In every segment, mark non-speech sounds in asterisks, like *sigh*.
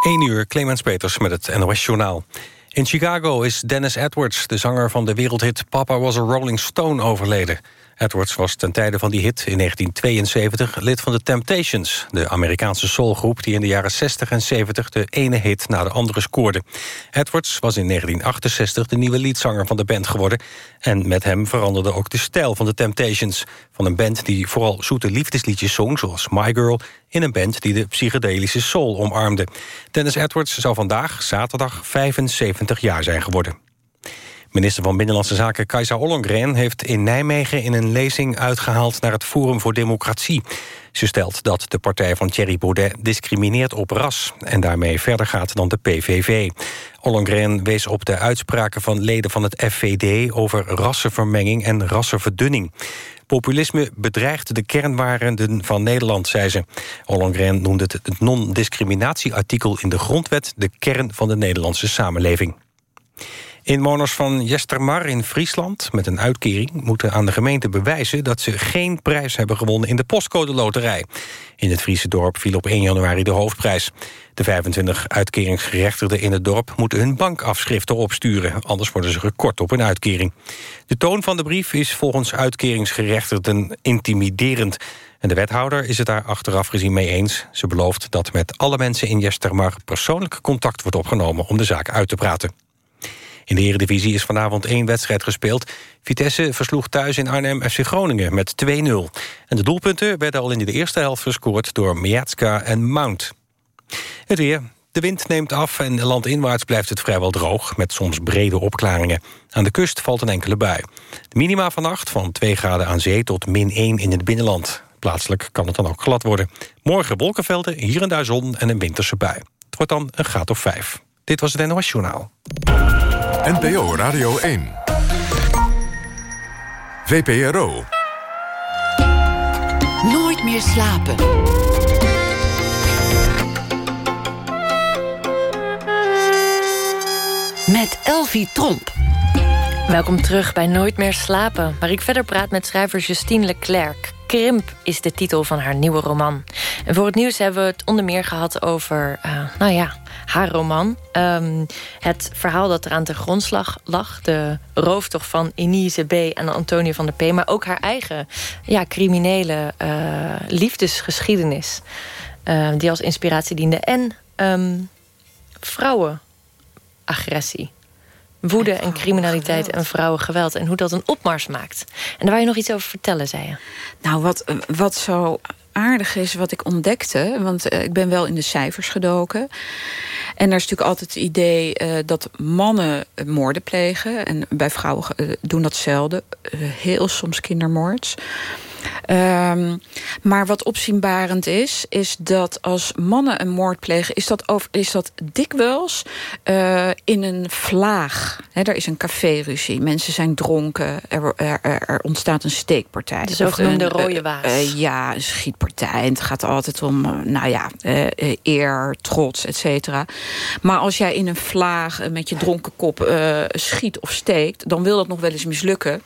1 uur, Clemens Peters met het NOS Journaal. In Chicago is Dennis Edwards, de zanger van de wereldhit Papa Was a Rolling Stone, overleden. Edwards was ten tijde van die hit in 1972 lid van de Temptations... de Amerikaanse soulgroep die in de jaren 60 en 70 de ene hit na de andere scoorde. Edwards was in 1968 de nieuwe leadzanger van de band geworden... en met hem veranderde ook de stijl van de Temptations... van een band die vooral zoete liefdesliedjes zong, zoals My Girl... in een band die de psychedelische soul omarmde. Dennis Edwards zou vandaag, zaterdag, 75 jaar zijn geworden. Minister van Binnenlandse Zaken Kajsa Ollongren heeft in Nijmegen in een lezing uitgehaald naar het Forum voor Democratie. Ze stelt dat de partij van Thierry Baudet discrimineert op ras en daarmee verder gaat dan de PVV. Ollongren wees op de uitspraken van leden van het FVD over rassenvermenging en rassenverdunning. Populisme bedreigt de kernwaarden van Nederland, zei ze. Ollongren noemde het, het non-discriminatieartikel in de grondwet... de kern van de Nederlandse samenleving. Inwoners van Jestermar in Friesland met een uitkering... moeten aan de gemeente bewijzen dat ze geen prijs hebben gewonnen... in de postcode loterij. In het Friese dorp viel op 1 januari de hoofdprijs. De 25 uitkeringsgerechtigden in het dorp moeten hun bankafschriften opsturen... anders worden ze gekort op een uitkering. De toon van de brief is volgens uitkeringsgerechtigden intimiderend... En de wethouder is het daar achteraf gezien mee eens. Ze belooft dat met alle mensen in Jestermar persoonlijk contact wordt opgenomen om de zaak uit te praten. In de Eredivisie is vanavond één wedstrijd gespeeld. Vitesse versloeg thuis in Arnhem FC Groningen met 2-0. En de doelpunten werden al in de eerste helft gescoord... door Miatska en Mount. Het weer. De wind neemt af en landinwaarts blijft het vrijwel droog... met soms brede opklaringen. Aan de kust valt een enkele bui. De minima vannacht van 2 graden aan zee tot min 1 in het binnenland. Plaatselijk kan het dan ook glad worden. Morgen wolkenvelden, hier en daar zon en een winterse bui. Het wordt dan een graad of 5. Dit was het NOS Journaal. NPO Radio 1. VPRO. Nooit meer slapen. Met Elvie Tromp. Welkom terug bij Nooit meer slapen, waar ik verder praat met schrijver Justine Leclerc. Krimp is de titel van haar nieuwe roman. En voor het nieuws hebben we het onder meer gehad over, uh, nou ja, haar roman. Um, het verhaal dat eraan ten grondslag lag. De rooftocht van Inise B. en Antonia van der P. Maar ook haar eigen ja, criminele uh, liefdesgeschiedenis. Uh, die als inspiratie diende. En um, vrouwenagressie woede en criminaliteit en vrouwengeweld... en hoe dat een opmars maakt. En daar wil je nog iets over vertellen, zei je. Nou, wat, wat zo aardig is wat ik ontdekte... want uh, ik ben wel in de cijfers gedoken... En er is natuurlijk altijd het idee uh, dat mannen moorden plegen. En bij vrouwen doen dat zelden. heel soms kindermoord. Um, maar wat opzienbarend is, is dat als mannen een moord plegen... is dat, over, is dat dikwijls uh, in een vlaag. He, er is een caféruzie, mensen zijn dronken, er, er, er ontstaat een steekpartij. De zogenoemde een, rode waas. Uh, uh, ja, een schietpartij. En het gaat altijd om, nou ja, eer, trots, et cetera. Maar als jij in een vlaag met je dronken kop schiet of steekt... dan wil dat nog wel eens mislukken.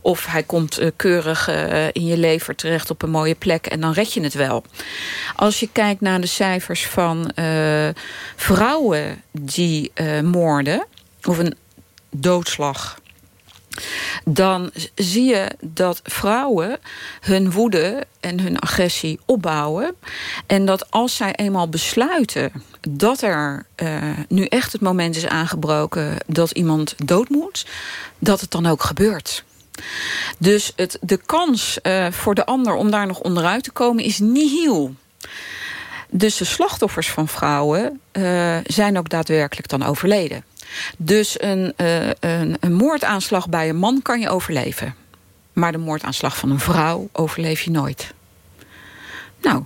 Of hij komt keurig in je leven terecht op een mooie plek en dan red je het wel. Als je kijkt naar de cijfers van uh, vrouwen die uh, moorden... of een doodslag dan zie je dat vrouwen hun woede en hun agressie opbouwen. En dat als zij eenmaal besluiten dat er uh, nu echt het moment is aangebroken... dat iemand dood moet, dat het dan ook gebeurt. Dus het, de kans uh, voor de ander om daar nog onderuit te komen is nihil. Dus de slachtoffers van vrouwen uh, zijn ook daadwerkelijk dan overleden. Dus uh, een, een moordaanslag bij een man kan je overleven. Maar de moordaanslag van een vrouw overleef je nooit. Nou,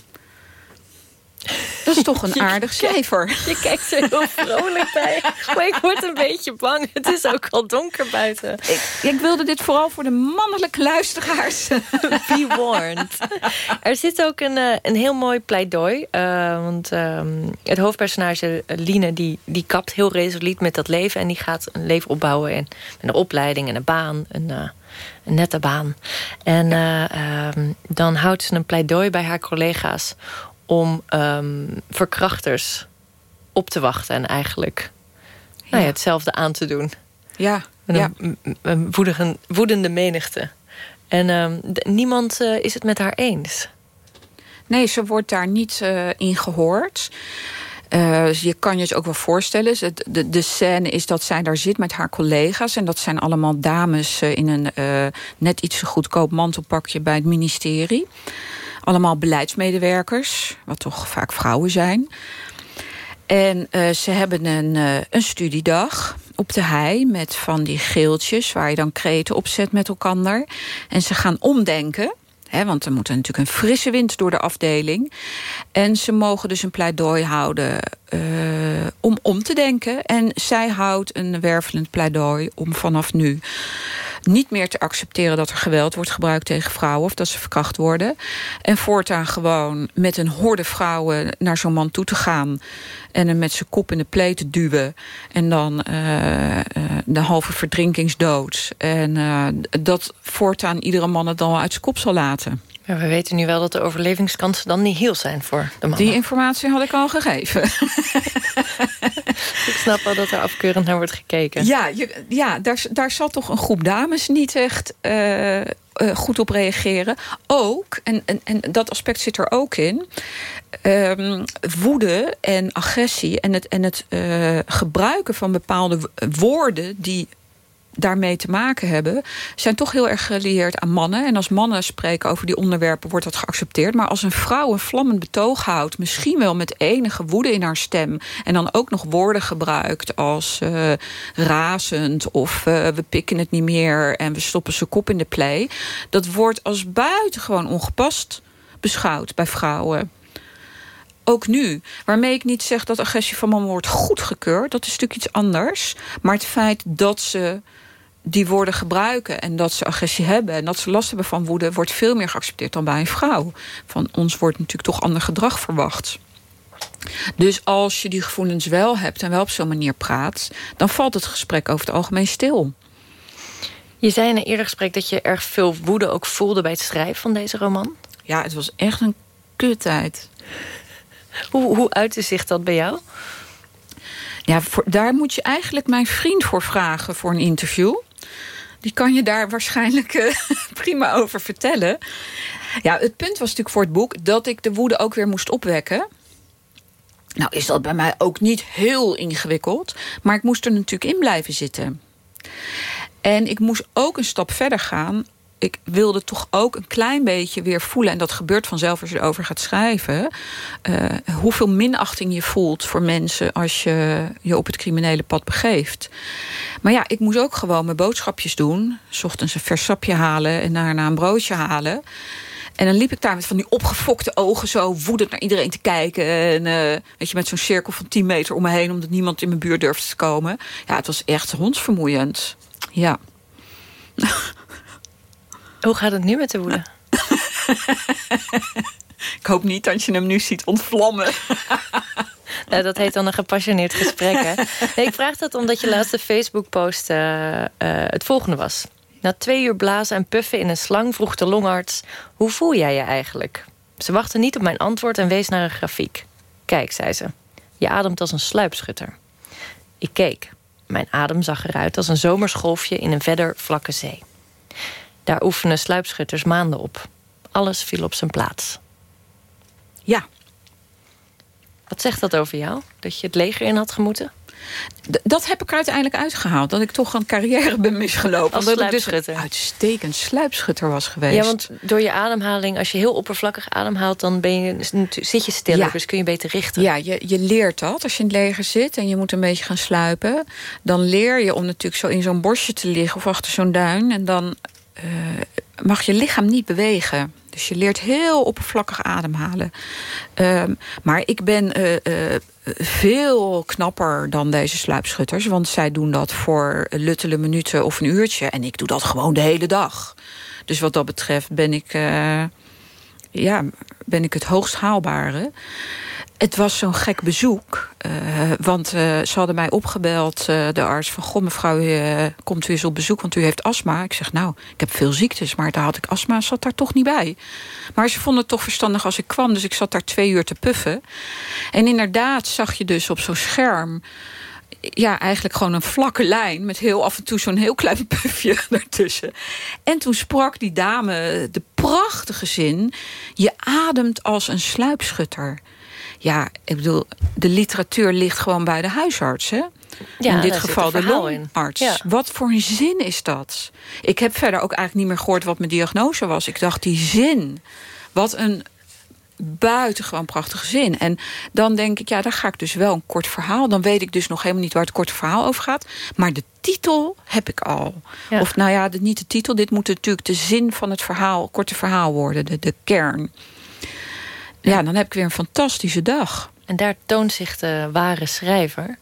dat is toch een *laughs* aardig cijfer. Je kijkt er heel vrolijk bij. Maar ik word een beetje bang. Het is ook al donker buiten. Ik, ik wilde dit vooral voor de mannelijke luisteraars. *laughs* Be warned. Er zit ook een, uh, een heel mooi pleidooi. Uh, want um, het hoofdpersonage uh, Line... Die, die kapt heel resoluut met dat leven. En die gaat een leven opbouwen. En, met een opleiding en een baan. Een, uh, een nette baan. En um, dan houdt ze een pleidooi bij haar collega's om um, verkrachters op te wachten en eigenlijk Nou ja, hetzelfde aan te doen. Ja, Met ja. een, woedige, woedende menigte. En ehm, niemand eh, is het met haar eens. Nee, ze wordt daar niet eh, in gehoord. Eh, dus je kan je het ook wel voorstellen. De, de scène is dat zij daar zit met haar collega's. En dat zijn allemaal dames in een net iets te goedkoop mantelpakje bij het ministerie. Allemaal beleidsmedewerkers, wat toch vaak vrouwen zijn. En eh, ze hebben een, eh, een studiedag op de hei met van die geeltjes... waar je dan kreten op zet met elkaar. En ze gaan omdenken... Hè, want er moet natuurlijk een frisse wind door de afdeling. En ze mogen dus een pleidooi houden eh, om om te denken. En zij houdt een wervelend pleidooi om vanaf nu niet meer te accepteren dat er geweld wordt gebruikt tegen vrouwen of dat ze verkracht worden. En voortaan gewoon met een horde vrouwen naar zo'n man toe te gaan en hem met zijn kop in de pleet te duwen. En dan eh, eh, de halve verdrinkingsdood. En eh, dat voortaan iedere man het dan uit zijn kop zal laten. Maar we weten nu wel dat de overlevingskansen dan niet heel zijn voor de mannen. Die informatie had ik al gegeven. *laughs* Ik snap wel dat er afkeurend naar wordt gekeken. Ja, je, ja daar, daar zal toch een groep dames niet echt eh, eh, goed op reageren. Ook, en, en, en dat aspect zit er ook in... ehm, woede en agressie en het, en het eh, gebruiken van bepaalde woorden... die daarmee te maken hebben... zijn toch heel erg gelieerd aan mannen. En als mannen spreken over die onderwerpen wordt dat geaccepteerd. Maar als een vrouw een vlammend betoog houdt... misschien wel met enige woede in haar stem... en dan ook nog woorden gebruikt als eh, razend... of eh, we pikken het niet meer en we stoppen zijn kop in de play... dat wordt als buitengewoon ongepast beschouwd bij vrouwen ook nu. Waarmee ik niet zeg dat agressie van mannen wordt goedgekeurd. Dat is natuurlijk iets anders. Maar het feit dat ze die woorden gebruiken... en dat ze agressie hebben en dat ze last hebben van woede... wordt veel meer geaccepteerd dan bij een vrouw. Van ons wordt natuurlijk toch ander gedrag verwacht. Dus als je die gevoelens wel hebt en wel op zo'n manier praat... dan valt het gesprek over het algemeen stil. Je zei in een eerder gesprek dat je erg veel woede ook voelde... bij het schrijven van deze roman. Ja, het was echt een kuttijd. Hoe, hoe uitte zich dat bij jou? Ja, voor, daar moet je eigenlijk mijn vriend voor vragen voor een interview. Die kan je daar waarschijnlijk eh, *laughs* prima over vertellen. Ja, het punt was natuurlijk voor het boek dat ik de woede ook weer moest opwekken. Nou is dat bij mij ook niet heel ingewikkeld. Maar ik moest er natuurlijk in blijven zitten. En ik moest ook een stap verder gaan. Ik wilde toch ook een klein beetje weer voelen... en dat gebeurt vanzelf als je erover gaat schrijven... eh, hoeveel minachting je voelt voor mensen... als je je op het criminele pad begeeft. Maar ja, ik moest ook gewoon mijn boodschapjes doen. 's ochtends een vers sapje halen en daarna een broodje halen. En dan liep ik daar met van die opgefokte ogen... zo woedend naar iedereen te kijken. En eh, weet je, met zo'n cirkel van 10 meter om me heen... omdat niemand in mijn buurt durfde te komen. Ja, het was echt hondsvermoeiend. Ja. *laughs* Hoe gaat het nu met de woede? *laughs* Ik hoop niet dat je hem nu ziet ontvlammen. *laughs* Nou, dat heet dan een gepassioneerd gesprek, hè? Nee, *laughs* ik vraag dat omdat je laatste Facebook-post eh, eh, het volgende was. Na twee uur blazen en puffen in een slang vroeg de longarts... hoe voel jij je eigenlijk? Ze wachtte niet op mijn antwoord en wees naar een grafiek. Kijk, zei ze, je ademt als een sluipschutter. Ik keek. Mijn adem zag eruit als een zomersgolfje in een verder vlakke zee. Daar oefenen sluipschutters maanden op. Alles viel op zijn plaats. Ja, Wat zegt dat over jou? Dat je het leger in had gemoeten? D- dat heb ik er uiteindelijk uitgehaald. Dat ik toch een carrière ben misgelopen. Als Omdat ik dus sluipschutter. een uitstekend sluipschutter was geweest. Ja, want door je ademhaling, als je heel oppervlakkig ademhaalt... dan ben je, zit je stiller, Ja. dus kun je beter richten. Ja, je, je leert dat als je in het leger zit en je moet een beetje gaan sluipen. Dan leer je om natuurlijk zo in zo'n bosje te liggen of achter zo'n duin. En dan eh, mag je lichaam niet bewegen. Dus je leert heel oppervlakkig ademhalen. Ehm, maar ik ben eh, eh, veel knapper dan deze sluipschutters. Want zij doen dat voor luttele minuten of een uurtje. En ik doe dat gewoon de hele dag. Dus wat dat betreft ben ik, ja, ben ik het hoogst haalbare. Het was zo'n gek bezoek. want uh, ze hadden mij opgebeld, uh, de arts, van... goh, mevrouw, komt u eens op bezoek, want u heeft astma. Ik zeg, nou, ik heb veel ziektes, maar daar had ik astma, zat daar toch niet bij. Maar ze vonden het toch verstandig als ik kwam, dus ik zat daar twee uur te puffen. En inderdaad zag je dus op zo'n scherm ja, eigenlijk gewoon een vlakke lijn... met heel af en toe zo'n heel klein *laughs* pufje ertussen. En toen sprak die dame de prachtige zin... je ademt als een sluipschutter. Ja, ik bedoel, de literatuur ligt gewoon bij de huisarts, hè? Ja, in dit geval de longarts. Ja. Wat voor een zin is dat? Ik heb verder ook eigenlijk niet meer gehoord wat mijn diagnose was. Ik dacht, die zin... Wat een buitengewoon prachtige zin. En dan denk ik, ja, daar ga ik dus wel een kort verhaal. Dan weet ik dus nog helemaal niet waar het korte verhaal over gaat. Maar de titel heb ik al. Of nou ja, niet de titel. Dit moet natuurlijk de zin van het verhaal, korte verhaal worden. De, de kern. Ja, dan heb ik weer een fantastische dag. En daar toont zich de ware schrijver.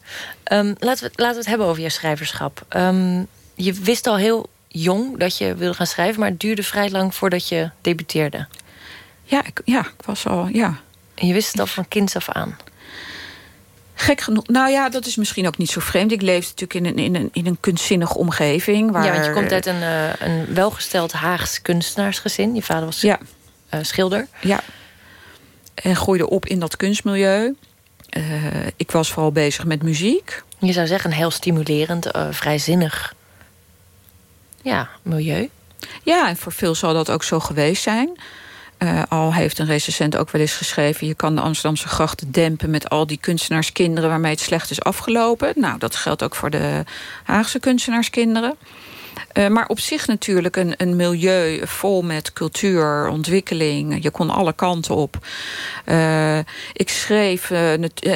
Um, laten, we, laten we het hebben over je schrijverschap. Um, je wist al heel jong dat je wilde gaan schrijven... maar het duurde vrij lang voordat je debuteerde. Ja, ik, ja, ik was al, ja. En je wist het al van kinds af aan? Gek genoeg. Nou ja, dat is misschien ook niet zo vreemd. Ik leefde natuurlijk in een, in een, in een kunstzinnige omgeving. Waar... Ja, want je komt uit een, uh, een welgesteld Haags kunstenaarsgezin. Je vader was ja. Uh, schilder. Ja. En groeide op in dat kunstmilieu. Uh, ik was vooral bezig met muziek. Je zou zeggen een heel stimulerend, vrijzinnig ja, milieu. Ja, en voor veel zal dat ook zo geweest zijn. Uh, al heeft een recensent ook wel eens geschreven... je kan de Amsterdamse grachten dempen met al die kunstenaarskinderen... waarmee het slecht is afgelopen. Nou, dat geldt ook voor de Haagse kunstenaarskinderen. Uh, maar op zich natuurlijk een, een milieu vol met cultuur, ontwikkeling. Je kon alle kanten op. Uh, ik schreef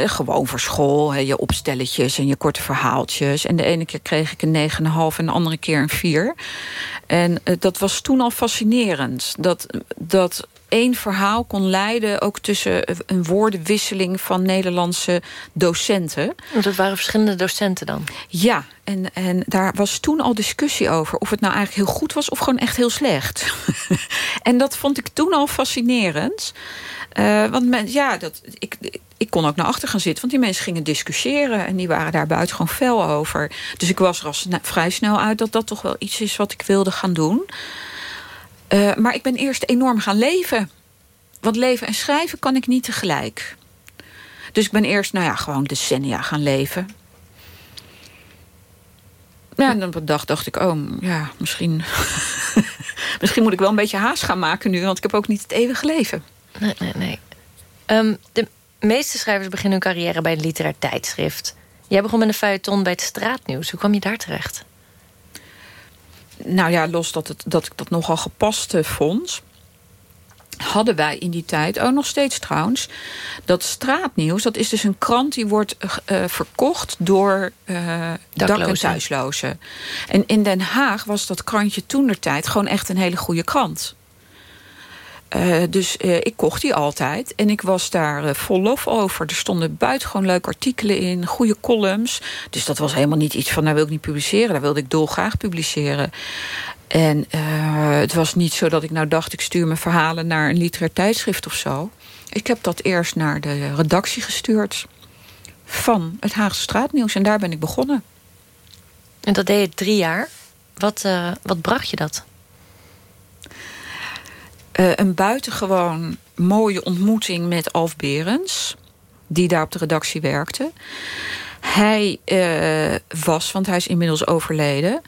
gewoon voor school. je opstelletjes en je korte verhaaltjes. En de ene keer kreeg ik een 9,5 en de andere keer een 4. En dat was toen al fascinerend. Dat, dat één verhaal kon leiden... ook tussen een woordenwisseling van Nederlandse docenten. Dat waren verschillende docenten dan? Ja, en, en daar was toen al discussie over... of het nou eigenlijk heel goed was of gewoon echt heel slecht. *laughs* en dat vond ik toen al fascinerend. Uh, want men, ja, dat, ik, ik kon ook naar achter gaan zitten... want die mensen gingen discussiëren... en die waren daar buiten gewoon fel over. Dus ik was er al vrij snel uit dat dat toch wel iets is... wat ik wilde gaan doen... Uh, maar ik ben eerst enorm gaan leven. Want leven en schrijven kan ik niet tegelijk. Dus ik ben eerst, nou ja, gewoon decennia gaan leven. Ja, en op een dag dacht ik, oh, ja, misschien... *laughs* misschien moet ik wel een beetje haast gaan maken nu... want ik heb ook niet het eeuwige leven. Nee, nee, nee. Um, de meeste schrijvers beginnen hun carrière bij een literair tijdschrift. Jij begon met een feuilleton bij het Straatnieuws. Hoe kwam je daar terecht? Nou ja, los dat, het, dat ik dat nogal gepast vond hadden wij in die tijd, ook nog steeds trouwens... dat straatnieuws, dat is dus een krant die wordt uh, verkocht door uh, dak- en thuislozen. En in Den Haag was dat krantje toen de tijd gewoon echt een hele goede krant. Uh, dus uh, ik kocht die altijd. En ik was daar uh, vol lof over. Er stonden buitengewoon leuke artikelen in. Goede columns. Dus dat was helemaal niet iets van... nou wil ik niet publiceren. Daar wilde ik dolgraag publiceren. En het was niet zo dat ik nou dacht... ik stuur mijn verhalen naar een literair tijdschrift of zo. Ik heb dat eerst naar de redactie gestuurd. Van het Haagse Straatnieuws. En daar ben ik begonnen. En dat deed je drie jaar. Wat, wat bracht je dat? Uh, een buitengewoon mooie ontmoeting met Alf Berens. Die daar op de redactie werkte. Hij uh, was, want hij is inmiddels overleden...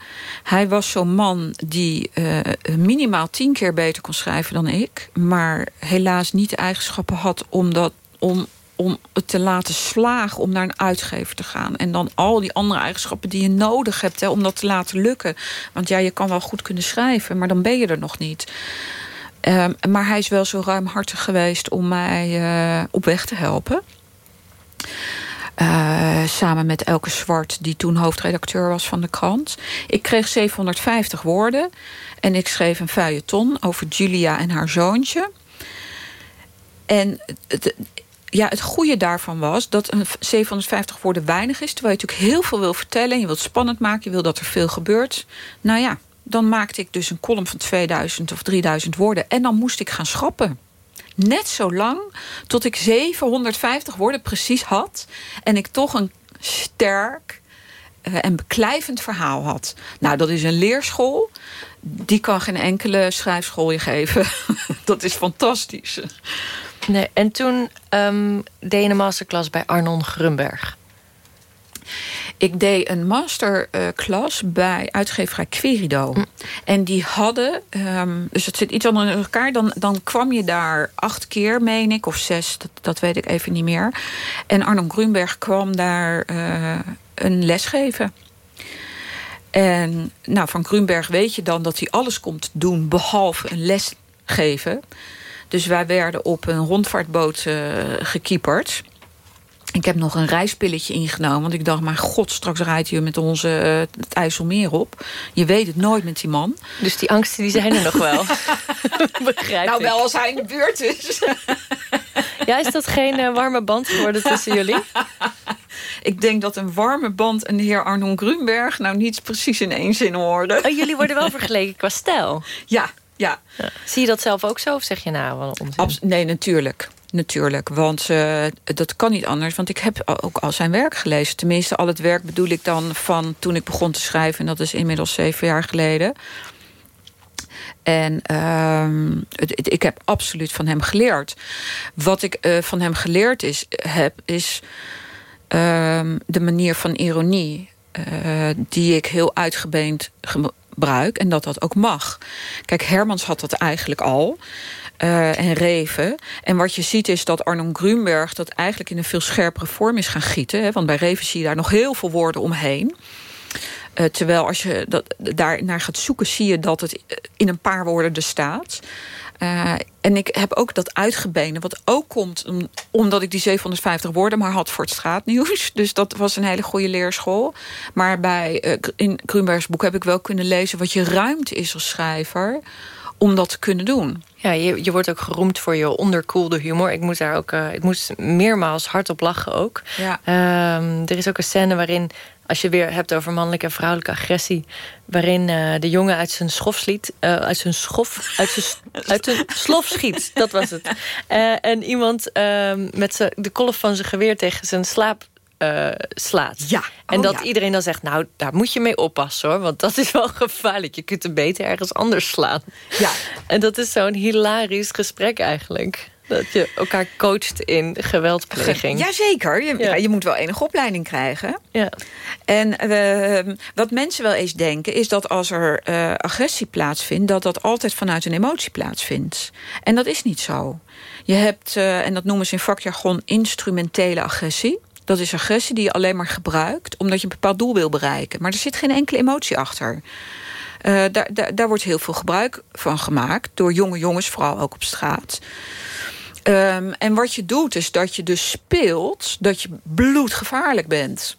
hij was zo'n man die uh, minimaal tien keer beter kon schrijven dan ik... maar helaas niet de eigenschappen had om, dat, om, om het te laten slagen... om naar een uitgever te gaan. En dan al die andere eigenschappen die je nodig hebt... Hè, om dat te laten lukken. Want ja, je kan wel goed kunnen schrijven, maar dan ben je er nog niet... Um, maar hij is wel zo ruimhartig geweest om mij uh, op weg te helpen. Uh, samen met Elke Zwart, die toen hoofdredacteur was van de krant. Ik kreeg 750 woorden. En ik schreef een feuilleton over Julia en haar zoontje. En het, ja, het goede daarvan was dat een 750 woorden weinig is. Terwijl je natuurlijk heel veel wil vertellen. Je wilt spannend maken, je wil dat er veel gebeurt. Nou ja, dan maakte ik dus een column van 2000 of 3000 woorden. En dan moest ik gaan schrappen. net zo lang tot ik 750 woorden precies had. En ik toch een sterk uh, en beklijvend verhaal had. Nou, dat is een leerschool. Die kan geen enkele schrijfschool je geven. *laughs* dat is fantastisch. Nee, en toen um, deed een masterclass bij Arnon Grunberg. Ik deed een masterclass bij uitgeverij Querido. Hm. En die hadden, um, dus het zit iets anders in elkaar... Dan, dan kwam je daar acht keer, meen ik, of zes, dat, dat weet ik even niet meer. En Arnon Grunberg kwam daar uh, een les geven. En nou, van Grunberg weet je dan dat hij alles komt doen... behalve een les geven. Dus wij werden op een rondvaartboot uh, gekieperd... Ik heb nog een reispilletje ingenomen. Want ik dacht, maar god, straks rijdt hij met onze uh, het IJsselmeer op. Je weet het nooit met die man. Dus die angsten die zijn er nog wel. *laughs* Begrijp nou, wel als hij in de buurt is. *laughs* ja, is dat geen uh, warme band geworden tussen jullie? *laughs* ik denk dat een warme band en de heer Arnon Grunberg... nou niet precies in één zin hoorden. Oh, jullie worden wel vergeleken qua stijl? Ja, ja. ja. Zie je dat zelf ook zo of zeg je nou wel onzin? nee, natuurlijk. Natuurlijk, want uh, dat kan niet anders. Want ik heb ook al zijn werk gelezen. Tenminste, al het werk bedoel ik dan van toen ik begon te schrijven. En dat is inmiddels zeven jaar geleden. En het, ik heb absoluut van hem geleerd. Wat ik uh, van hem geleerd is, heb, is uh, de manier van ironie... Uh, die ik heel uitgebeend gebruik. En dat dat ook mag. Kijk, Hermans had dat eigenlijk al... Uh, en Reven. En wat je ziet is dat Arnon Grunberg dat eigenlijk in een veel scherpere vorm is gaan gieten. Hè, want bij Reven zie je daar nog heel veel woorden omheen. Uh, terwijl als je dat, daar naar gaat zoeken, zie je dat het in een paar woorden er staat. Uh, en ik heb ook dat uitgebenen, wat ook komt omdat ik die 750 woorden maar had voor het straatnieuws. *laughs* Dus dat was een hele goede leerschool. Maar bij, in Grunbergs boek heb ik wel kunnen lezen wat je ruimte is als schrijver om dat te kunnen doen. Ja, je, je wordt ook geroemd voor je onderkoelde humor. Ik moest daar ook, uh, ik moest meermaals hardop lachen ook. Ja. Um, er is ook een scène waarin, als je weer hebt over mannelijke en vrouwelijke agressie, waarin uh, de jongen uit zijn schof schiet, uh, uit zijn schof, uit zijn, uit zijn slof schiet. Dat was het. en iemand met de kolf van zijn geweer tegen zijn slaap uh, slaat. Ja. En oh, dat ja. iedereen dan zegt, nou, daar moet je mee oppassen hoor. Want dat is wel *laughs* gevaarlijk. Je kunt hem beter ergens anders slaan. Ja. En dat is zo'n hilarisch gesprek eigenlijk. Dat je elkaar coacht in geweldpleging. Jazeker, je, ja. je moet wel enige opleiding krijgen. Ja. En uh, wat mensen wel eens denken... is dat als er uh, agressie plaatsvindt... dat dat altijd vanuit een emotie plaatsvindt. En dat is niet zo. Je hebt, uh, en dat noemen ze in vakjargon... instrumentele agressie. Dat is agressie die je alleen maar gebruikt... omdat je een bepaald doel wil bereiken. Maar er zit geen enkele emotie achter. Uh, daar, daar, wordt heel veel gebruik van gemaakt... door jonge jongens, vooral ook op straat. Um, en wat je doet, is dat je dus speelt... dat je bloedgevaarlijk bent.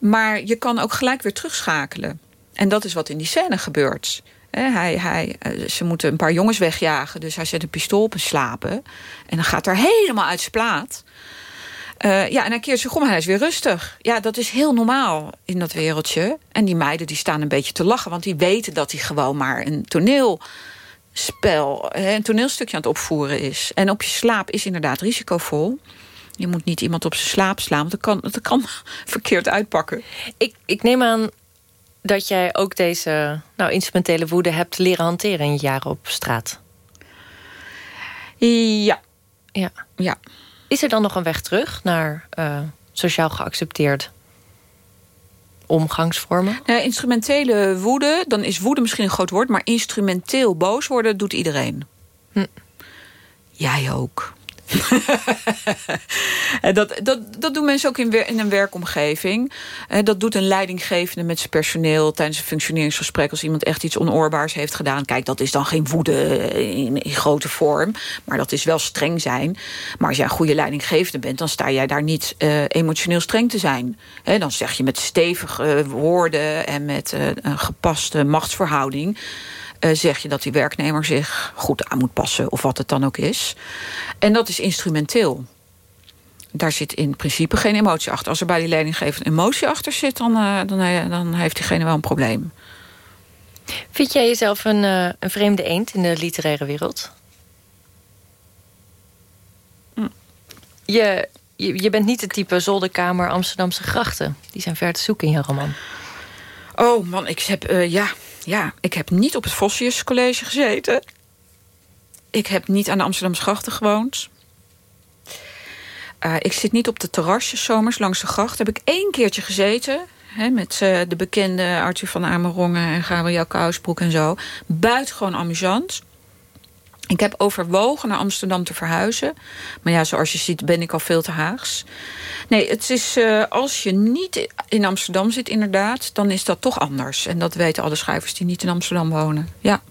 Maar je kan ook gelijk weer terugschakelen. En dat is wat in die scène gebeurt... Hij, hij, ze moeten een paar jongens wegjagen. Dus hij zet een pistool op en slapen. En dan gaat er helemaal uit zijn plaat. Uh, ja, en dan keert zich om en hij is weer rustig. Ja, dat is heel normaal in dat wereldje. En die meiden die staan een beetje te lachen... want die weten dat hij gewoon maar een toneelspel... een toneelstukje aan het opvoeren is. En op je slaap is inderdaad risicovol. Je moet niet iemand op zijn slaap slaan... want dat kan, dat kan *laughs* verkeerd uitpakken. Ik, ik neem aan dat jij ook deze nou, instrumentele woede hebt leren hanteren... in je jaren op straat. Ja. Ja. Ja. Is er dan nog een weg terug naar uh, sociaal geaccepteerd omgangsvormen? Ja, instrumentele woede, dan is woede misschien een groot woord... maar instrumenteel boos worden doet iedereen. Hm. Jij ook. *laughs* dat, dat, dat doen mensen ook in, in een werkomgeving. Dat doet een leidinggevende met zijn personeel... tijdens een functioneringsgesprek als iemand echt iets onoorbaars heeft gedaan. Kijk, dat is dan geen woede in, in grote vorm. Maar dat is wel streng zijn. Maar als jij een goede leidinggevende bent... dan sta jij daar niet emotioneel streng te zijn. Dan zeg je met stevige woorden... en met een gepaste machtsverhouding... Uh, zeg je dat die werknemer zich goed aan moet passen... of wat het dan ook is. En dat is instrumenteel. Daar zit in principe geen emotie achter. Als er bij die leidinggever een emotie achter zit... dan, uh, dan, uh, dan heeft diegene wel een probleem. Vind jij jezelf een, een vreemde eend in de literaire wereld? je, je, je bent niet het type zolderkamer Amsterdamse grachten. Die zijn ver te zoeken in je roman. Oh man, ik heb, eh, ja, ja, ik heb niet op het Vossius College gezeten. Ik heb niet aan de Amsterdamse grachten gewoond. Uh, ik zit niet op de terrasjes zomers langs de gracht. Heb ik één keertje gezeten. Hè, met uh, de bekende Arthur van Amerongen en Gabriel Kousbroek en zo. Buitengewoon amusant. Ik heb overwogen naar Amsterdam te verhuizen. Maar ja, zoals je ziet ben ik al veel te Haags. Nee, het is, uh, als je niet in Amsterdam zit inderdaad... dan is dat toch anders. En dat weten alle schrijvers die niet in Amsterdam wonen. Ja.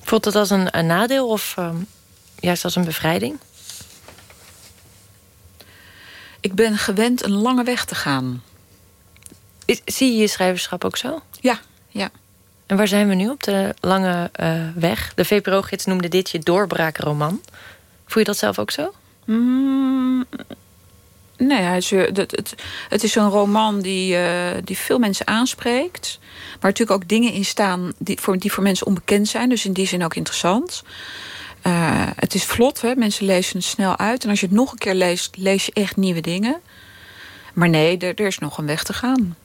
Voelt het als een, een nadeel of um, juist als een bevrijding? Ik ben gewend een lange weg te gaan. Is, zie je je schrijverschap ook zo? Ja, ja. En waar zijn we nu op de lange uh, weg? De VPRO-gids noemde dit je doorbraakroman. Voel je dat zelf ook zo? Mm, nee, het, het, het is een roman die, uh, die veel mensen aanspreekt. Waar natuurlijk ook dingen in staan die voor, die voor mensen onbekend zijn. Dus in die zin ook interessant. Uh, het is vlot, hè? mensen lezen het snel uit. En als je het nog een keer leest, lees je echt nieuwe dingen. Maar nee, er, er is nog een weg te gaan.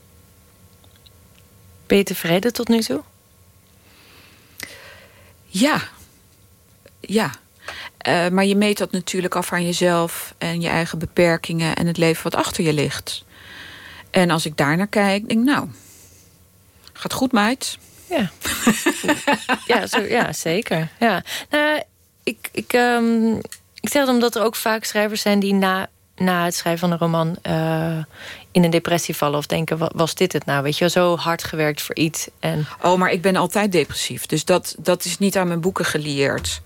Ben je tevreden tot nu toe? Ja. Ja. Uh, maar je meet dat natuurlijk af aan jezelf... en je eigen beperkingen en het leven wat achter je ligt. En als ik daar naar kijk, denk ik, nou... gaat goed, meid. Ja, *laughs* ja, zo, ja zeker. Ja. Nou, ik, ik, um, ik zeg het omdat er ook vaak schrijvers zijn... die na, na het schrijven van een roman uh, in een depressie vallen... of denken, was dit het nou? Weet je, zo hard gewerkt voor iets. En... Oh, maar ik ben altijd depressief. Dus dat, dat is niet aan mijn boeken gelieerd.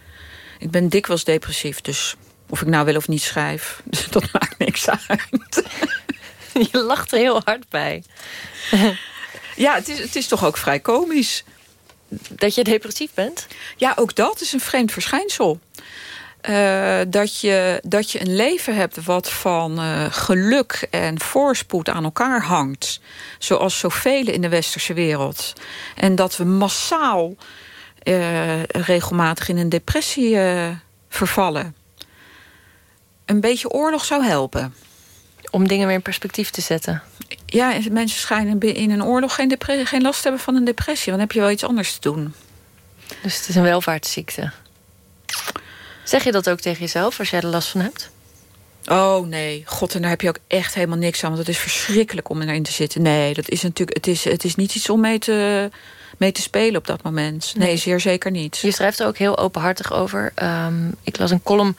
Ik ben dikwijls depressief, dus of ik nou wel of niet schrijf... *laughs* Dus dat maakt niks uit. *laughs* Je lacht er heel hard bij. *laughs* ja, het is, het is toch ook vrij komisch. Dat je depressief bent? Ja, ook dat is een vreemd verschijnsel. Uh, dat, je, dat je een leven hebt wat van uh, geluk en voorspoed aan elkaar hangt. Zoals zoveel in de westerse wereld. En dat we massaal uh, regelmatig in een depressie vervallen. Een beetje oorlog zou helpen. Om dingen weer in perspectief te zetten. Ja, mensen schijnen in een oorlog geen, geen last te hebben van een depressie. Want dan heb je wel iets anders te doen. Dus het is een welvaartsziekte. Zeg je dat ook tegen jezelf als jij er last van hebt? Oh nee, god, en daar heb je ook echt helemaal niks aan. Want het is verschrikkelijk om erin te zitten. Nee, dat is natuurlijk, het is, het is niet iets om mee te, mee te spelen op dat moment. Nee, nee. zeer zeker niet. Je schrijft er ook heel openhartig over. Um, ik las een column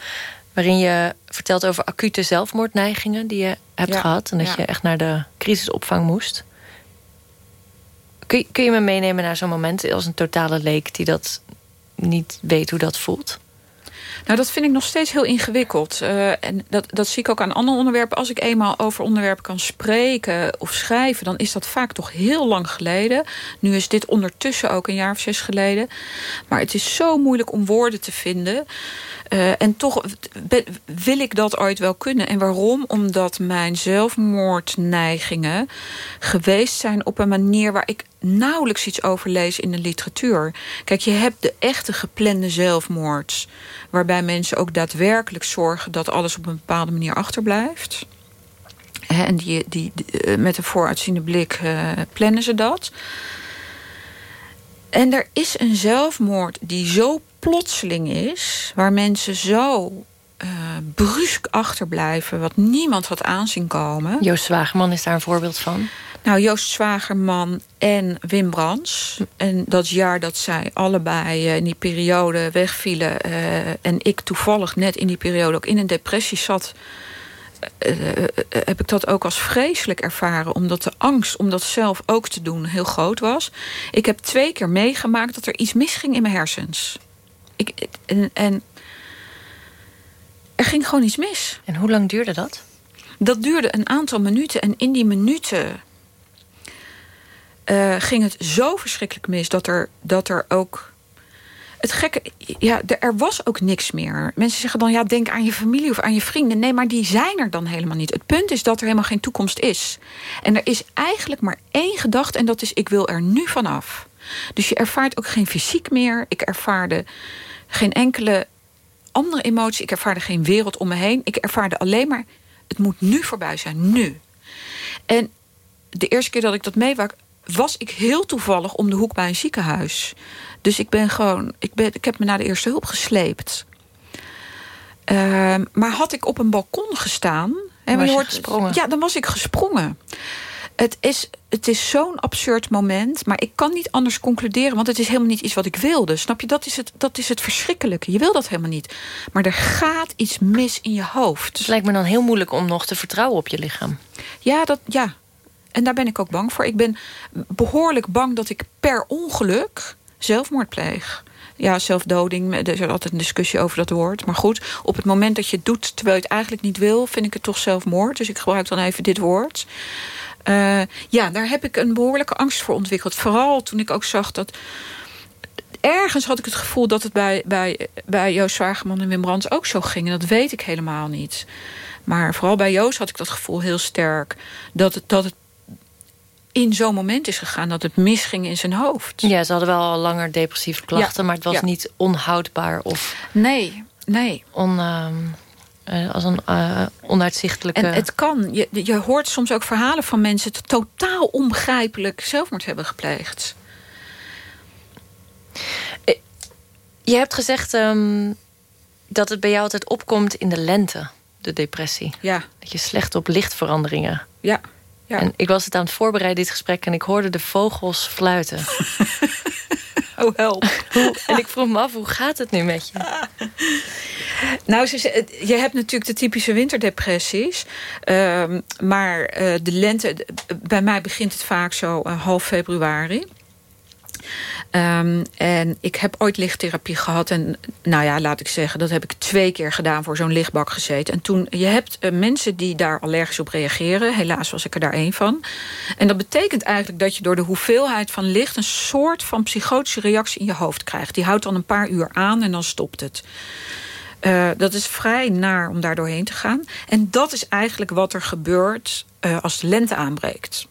waarin je vertelt over acute zelfmoordneigingen... die je hebt ja, gehad en dat ja. je echt naar de crisisopvang moest. Kun je, kun je me meenemen naar zo'n moment als een totale leek... die dat niet weet hoe dat voelt? Nou, dat vind ik nog steeds heel ingewikkeld. Uh, en dat, dat zie ik ook aan andere onderwerpen. Als ik eenmaal over onderwerpen kan spreken of schrijven... dan is dat vaak toch heel lang geleden. Nu is dit ondertussen ook een jaar of zes geleden. Maar het is zo moeilijk om woorden te vinden... Uh, en toch wil ik dat ooit wel kunnen. En waarom? Omdat mijn zelfmoordneigingen geweest zijn op een manier waar ik nauwelijks iets over lees in de literatuur. Kijk, je hebt de echte geplande zelfmoord... waarbij mensen ook daadwerkelijk zorgen dat alles op een bepaalde manier achterblijft. He, en die, die, die, met een vooruitziende blik uh, plannen ze dat. En er is een zelfmoord die zo plotseling is... waar mensen zo uh, brusk achterblijven... wat niemand had aanzien komen. Joost Zwagerman is daar een voorbeeld van. Nou, Joost Zwagerman en Wim Brands. En dat jaar dat zij allebei uh, in die periode wegvielen... Uh, en ik toevallig net in die periode ook in een depressie zat... heb ik dat ook als vreselijk ervaren. Omdat de angst om dat zelf ook te doen heel groot was. Ik heb twee keer meegemaakt dat er iets misging in mijn hersens. Ik, en, en er ging gewoon iets mis. En hoe lang duurde dat? Dat duurde een aantal minuten. En in die minuten uh, ging het zo verschrikkelijk mis... dat er, dat er ook... Het gekke, ja, er was ook niks meer. Mensen zeggen dan, ja, denk aan je familie of aan je vrienden. Nee, maar die zijn er dan helemaal niet. Het punt is dat er helemaal geen toekomst is. En er is eigenlijk maar één gedachte... en dat is, ik wil er nu vanaf. Dus je ervaart ook geen fysiek meer. Ik ervaarde geen enkele andere emotie. Ik ervaarde geen wereld om me heen. Ik ervaarde alleen maar, het moet nu voorbij zijn, nu. En de eerste keer dat ik dat meewak, was ik heel toevallig om de hoek bij een ziekenhuis. Dus ik ben gewoon, ik, ben, ik heb me naar de eerste hulp gesleept. Ehm, maar had ik op een balkon gestaan... En was je hoort, gesprongen? Ja, dan was ik gesprongen. Het is, het is zo'n absurd moment, maar ik kan niet anders concluderen... want het is helemaal niet iets wat ik wilde. Snap je? Dat is het, dat is het verschrikkelijke. Je wil dat helemaal niet. Maar er gaat iets mis in je hoofd. Het lijkt me dan heel moeilijk om nog te vertrouwen op je lichaam. Ja, dat, ja. en daar ben ik ook bang voor. Ik ben behoorlijk bang dat ik per ongeluk zelfmoord pleeg ja, zelfdoding. Er is altijd een discussie over dat woord. Maar goed, op het moment dat je het doet terwijl je het eigenlijk niet wil... vind ik het toch zelfmoord. Dus ik gebruik dan even dit woord. Uh, ja, daar heb ik een behoorlijke angst voor ontwikkeld. Vooral toen ik ook zag dat... Ergens had ik het gevoel dat het bij, bij, bij Joost Zwageman en Wim Brands ook zo ging. En dat weet ik helemaal niet. Maar vooral bij Joost had ik dat gevoel heel sterk. Dat het, dat het in zo'n moment is gegaan dat het misging in zijn hoofd. Ja, ze hadden wel al langer depressieve klachten... maar het was niet onhoudbaar of... Nee, nee. On, uh, als een uh, onuitzichtelijke... En het kan. Je, je hoort soms ook verhalen van mensen... die totaal onbegrijpelijk zelfmoord hebben gepleegd. Eh, je hebt gezegd um, dat het bij jou altijd opkomt in de lente, de depressie. Ja. Dat je slecht op lichtveranderingen. Ja. Ja. En ik was het aan het voorbereiden, dit gesprek... en ik hoorde de vogels fluiten. *laughs* oh, help. *laughs* en ik vroeg me af, hoe gaat het nu met je? *laughs* Nou, je hebt natuurlijk de typische winterdepressies. Uh, maar uh, de lente, bij mij begint het vaak zo uh, half februari. Um, en ik heb ooit lichttherapie gehad. En nou ja, laat ik zeggen, dat heb ik twee keer gedaan voor zo'n lichtbak gezeten. En toen, je hebt uh, mensen die daar allergisch op reageren. Helaas was ik er daar één van. En dat betekent eigenlijk dat je door de hoeveelheid van licht... een soort van psychotische reactie in je hoofd krijgt. Die houdt dan een paar uur aan en dan stopt het. Uh, dat is vrij naar om daar doorheen te gaan. En dat is eigenlijk wat er gebeurt uh, als de lente aanbreekt.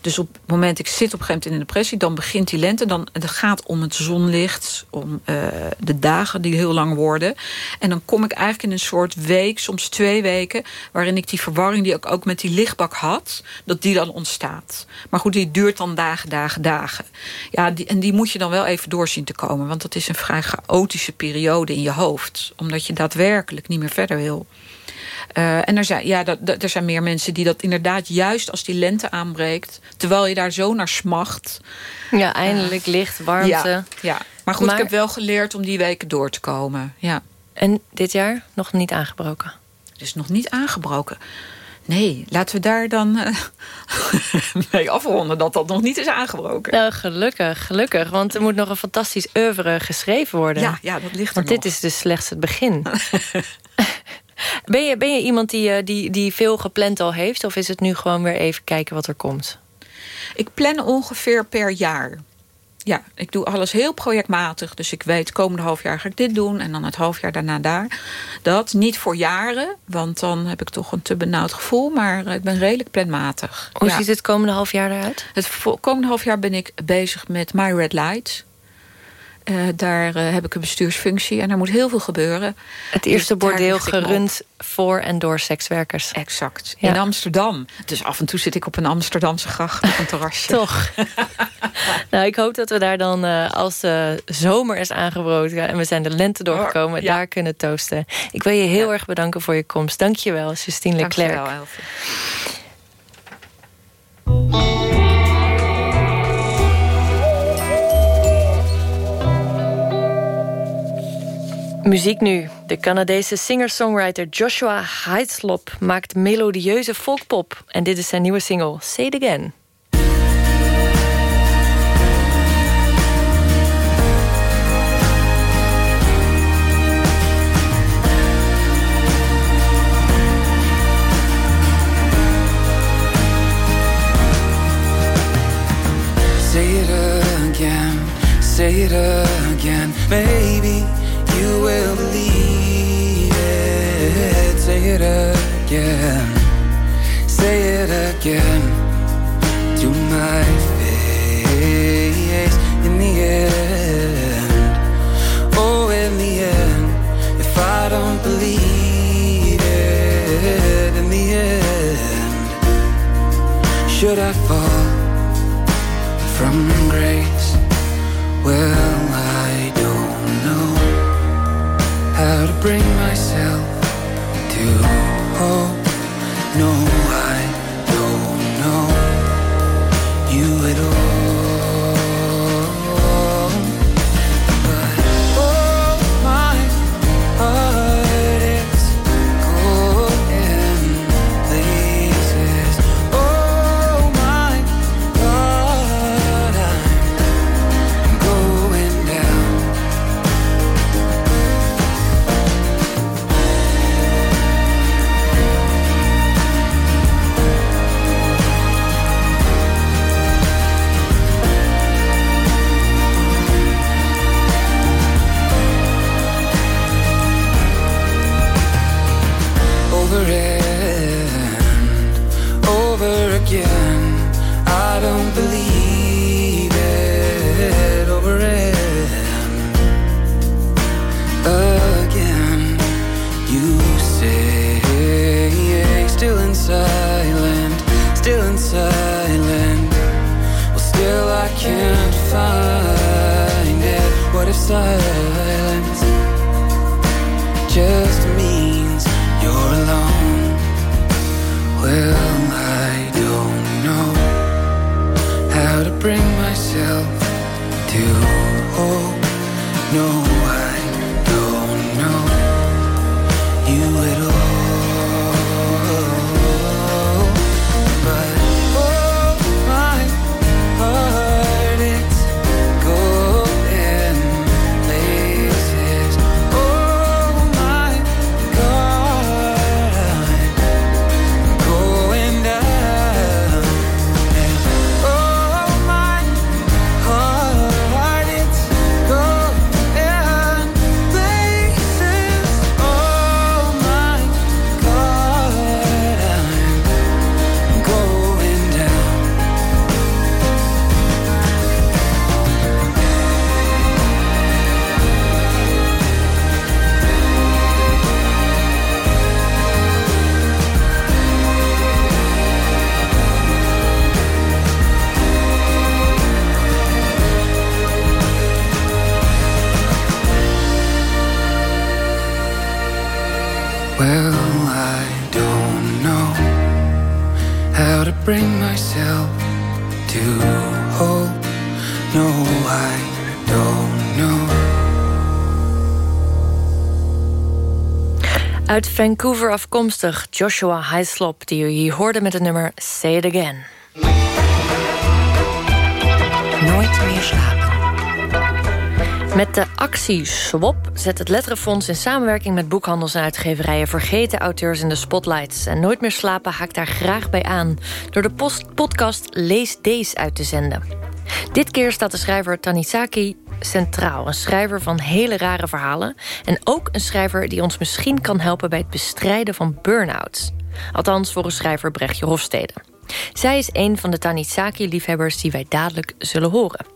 Dus op het moment, ik zit op een gegeven moment in een depressie... dan begint die lente, dan, het gaat om het zonlicht... om uh, de dagen die heel lang worden. En dan kom ik eigenlijk in een soort week, soms twee weken... waarin ik die verwarring die ik ook met die lichtbak had... dat die dan ontstaat. Maar goed, die duurt dan dagen, dagen, dagen. Ja, en die moet je dan wel even doorzien te komen. Want dat is een vrij chaotische periode in je hoofd. Omdat je daadwerkelijk niet meer verder wil. Uh, en er zijn, ja, dat, dat, er zijn meer mensen die dat inderdaad juist als die lente aanbreekt... terwijl je daar zo naar smacht. Ja, eindelijk uh, licht, warmte. Ja, ja. maar goed, maar, ik heb wel geleerd om die weken door te komen. Ja. En dit jaar nog niet aangebroken? Het is nog niet aangebroken. Nee, laten we daar dan uh, *laughs* mee afronden dat dat nog niet is aangebroken. Nou, gelukkig, gelukkig. Want er moet nog een fantastisch oeuvre geschreven worden. Ja, ja dat ligt er Want nog. dit is dus slechts het begin. *laughs* Ben je, ben je iemand die, eh, die, die veel gepland al heeft? Of is het nu gewoon weer even kijken wat er komt? Ik plan ongeveer per jaar. Ja, ik doe alles heel projectmatig. Dus ik weet, komende half jaar ga ik dit doen. En dan het half jaar daarna daar. Dat, niet voor jaren. Want dan heb ik toch een te benauwd gevoel. Maar ik ben redelijk planmatig. Hoe ja. ziet het komende half jaar eruit? Het komende half jaar ben ik bezig met My Red Light. Uh, daar uh, heb ik een bestuursfunctie en er moet heel veel gebeuren. Het eerste dus bordeel gerund voor en door sekswerkers. Exact. Ja. In Amsterdam. Dus af en toe zit ik op een Amsterdamse gracht op een terrasje. *laughs* Toch. *laughs* nou, ik hoop dat we daar dan, uh, als de zomer is aangebroken... en we zijn de lente doorgekomen, oh, ja. daar kunnen toosten. Ik wil je heel erg bedanken voor je komst. Dank je wel, Justine Leclerc. Dank je wel, Elfie. Muziek nu. De Canadese singer-songwriter Joshua Heitzlop maakt melodieuze folkpop. En dit is zijn nieuwe single, Say It Again. Say it again, say it again, it again. Say it again to my face in the end. Oh, in the end, if I don't believe it in the end, should I fall from grace? Well, I don't know how to bring myself you. Oh, no, I Uit Vancouver afkomstig Joshua Highslop... die u hier hoorde met het nummer Say It Again. Nooit meer slapen. Met de actie Swap zet het Letterenfonds in samenwerking met boekhandels en uitgeverijen vergeten auteurs in de spotlights. En Nooit meer slapen haakt daar graag bij aan door de podcast Lees Deze uit te zenden. Dit keer staat de schrijver Tanisaki centraal. Een schrijver van hele rare verhalen. En ook een schrijver die ons misschien kan helpen bij het bestrijden van burn-outs. Althans voor een schrijver Brechtje Hofstede. Zij is een van de Tanisaki-liefhebbers die wij dadelijk zullen horen.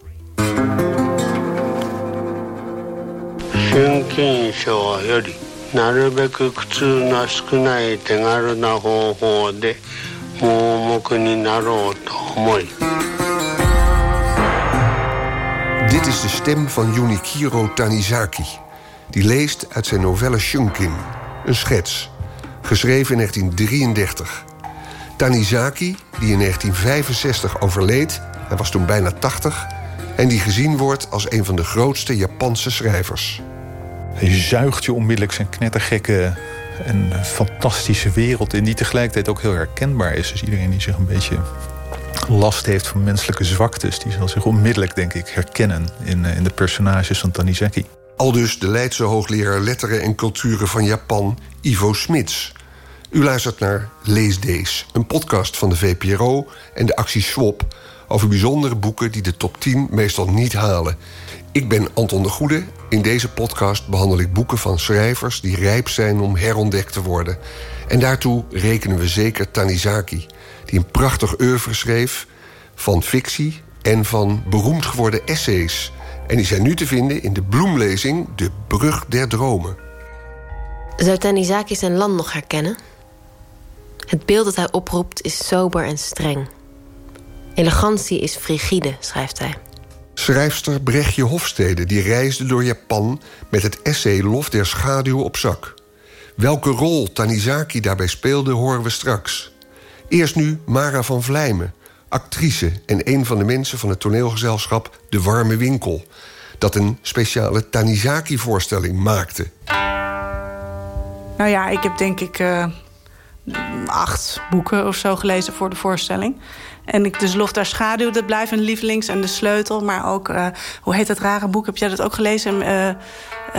Is de stem van Junichiro Tanizaki. Die leest uit zijn novelle Shunkin, een schets. Geschreven in 1933. Tanizaki, die in 1965 overleed, hij was toen bijna 80... en die gezien wordt als een van de grootste Japanse schrijvers. Hij zuigt je onmiddellijk zijn knettergekke en fantastische wereld in... die tegelijkertijd ook heel herkenbaar is. Dus iedereen die zich een beetje last heeft van menselijke zwaktes... die zal zich onmiddellijk, denk ik, herkennen in, eh, in de personages van Tanizaki. Aldus de Leidse hoogleraar Letteren en Culturen van Japan, Ivo Smits. U luistert naar Lees Deze, een podcast van de VPRO en de actie Swap... over bijzondere boeken die de top 10 meestal niet halen. Ik ben Anton de Goede. In deze podcast behandel ik boeken van schrijvers... die rijp zijn om herontdekt te worden. En daartoe rekenen we zeker Tanizaki... die een prachtig oeuvre schreef van fictie en van beroemd geworden essays... En die zijn nu te vinden in de bloemlezing De Brug der Dromen. Zou Tanizaki zijn land nog herkennen? Het beeld dat hij oproept is sober en streng. Elegantie is frigide, schrijft hij. Schrijfster Brechtje Hofstede die reisde door Japan... met het essay Lof der Schaduw op zak. Welke rol Tanizaki daarbij speelde, horen we straks. Eerst nu Mara van Vlijmen, actrice... en een van de mensen van het toneelgezelschap De Warme Winkel... dat een speciale Tanizaki-voorstelling maakte. Nou ja, ik heb denk ik uh, acht boeken of zo gelezen voor de voorstelling. En ik, dus Lof daar Schaduw, dat blijft een lievelings. En De Sleutel, maar ook, uh, hoe heet dat rare boek? Heb jij dat ook gelezen? Uh,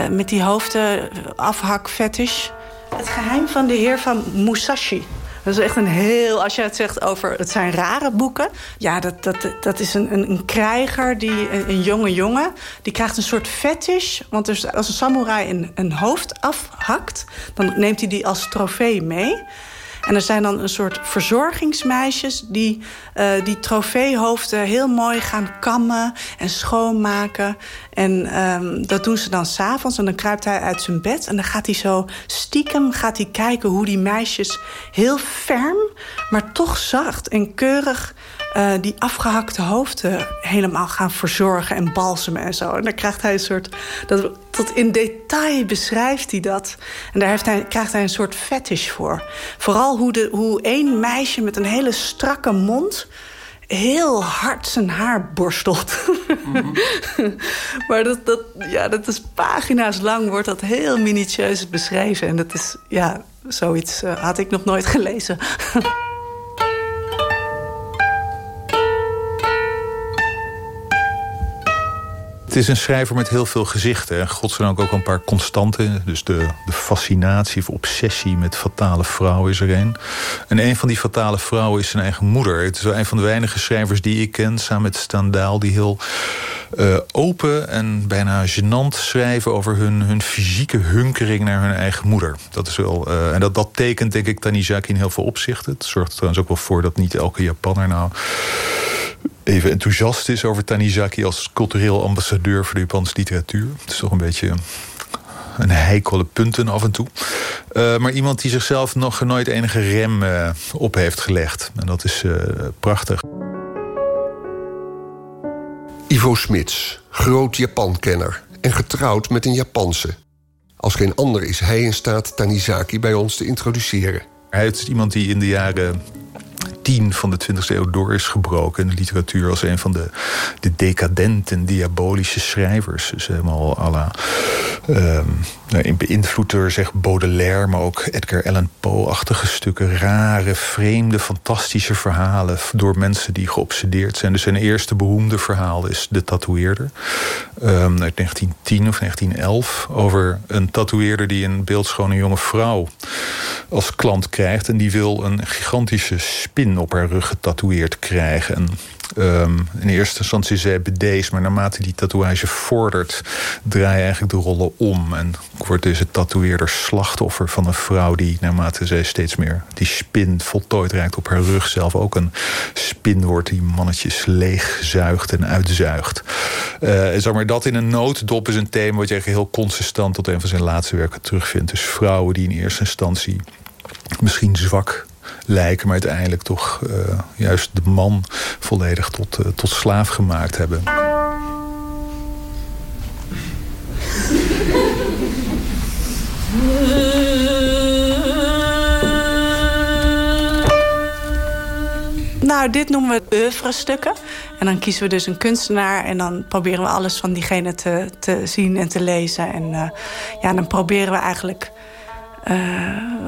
met die hoofden, afhak. Het geheim van de heer van Musashi. Dat is echt een heel, als je het zegt over het zijn rare boeken. Ja, dat, dat, dat is een, een, een krijger, die, een, een, jonge jongen. Die krijgt een soort fetish. Want dus als een samurai een, een hoofd afhakt... dan neemt hij die als trofee mee. En er zijn dan een soort verzorgingsmeisjes... die uh, die trofeehoofden heel mooi gaan kammen en schoonmaken. En um, dat doen ze dan s'avonds. En dan kruipt hij uit zijn bed. En dan gaat hij zo stiekem gaat hij kijken hoe die meisjes... heel ferm, maar toch zacht en keurig... Uh, die afgehakte hoofden helemaal gaan verzorgen en balsemen en zo. En dan krijgt hij een soort... Dat, tot in detail beschrijft hij dat. En daar heeft hij, krijgt hij een soort fetish voor. Vooral hoe, de, hoe één meisje met een hele strakke mond heel hard zijn haar borstelt. *laughs* Maar dat, dat, ja, dat is pagina's lang, wordt dat heel minutieus beschreven. En dat is, ja, zoiets uh, had ik nog nooit gelezen. *laughs* Het is een schrijver met heel veel gezichten. En godzijdank ook een paar constanten. Dus de, de fascinatie of obsessie met fatale vrouwen is er een. En een van die fatale vrouwen is zijn eigen moeder. Het is wel een van de weinige schrijvers die ik ken... samen met Standaal, die heel uh, open en bijna gênant schrijven... over hun, hun fysieke hunkering naar hun eigen moeder. Dat is wel, uh, en dat, dat tekent denk ik Tanizaki in heel veel opzichten. Het zorgt er trouwens ook wel voor dat niet elke Japanner nou even enthousiast is over Tanizaki als cultureel ambassadeur voor de Japanse literatuur. Het is toch een beetje een heikele punten af en toe. Uh, maar iemand die zichzelf nog nooit enige rem uh, op heeft gelegd. En dat is uh, prachtig. Ivo Smits, groot Japankenner en getrouwd met een Japanse. Als geen ander is hij in staat Tanizaki bij ons te introduceren. Hij is iemand die in de jaren tien van de 20e eeuw door is gebroken in de literatuur als een van de, de decadente en diabolische schrijvers. Dus helemaal à la um, beïnvloed door zeg Baudelaire, maar ook Edgar Allan Poe-achtige stukken. Rare, vreemde, fantastische verhalen door mensen die geobsedeerd zijn. Dus zijn eerste beroemde verhaal is De Tatoeëerder. Um, uit 1910 of 1911. Over een tatoeëerder die een beeldschone jonge vrouw als klant krijgt. En die wil een gigantische spin op haar rug getatoeëerd krijgen. En Um, in eerste instantie is zij bedeesd, maar naarmate die tatoeage vordert, draai je eigenlijk de rollen om. En wordt dus het tatoeëerder slachtoffer van een vrouw die naarmate zij steeds meer die spin voltooid raakt op haar rug, zelf ook een spin wordt die mannetjes leegzuigt en uitzuigt. Uh, zeg maar, dat in een nooddop is een thema wat je eigenlijk heel consistent tot een van zijn laatste werken terugvindt. Dus vrouwen die in eerste instantie misschien zwak lijken... maar uiteindelijk toch uh, juist de man volledig tot, uh, tot slaaf gemaakt hebben. Nou, dit noemen we oeuvre-stukken. En dan kiezen we dus een kunstenaar... en dan proberen we alles van diegene te, te zien en te lezen. En uh, ja, dan proberen we eigenlijk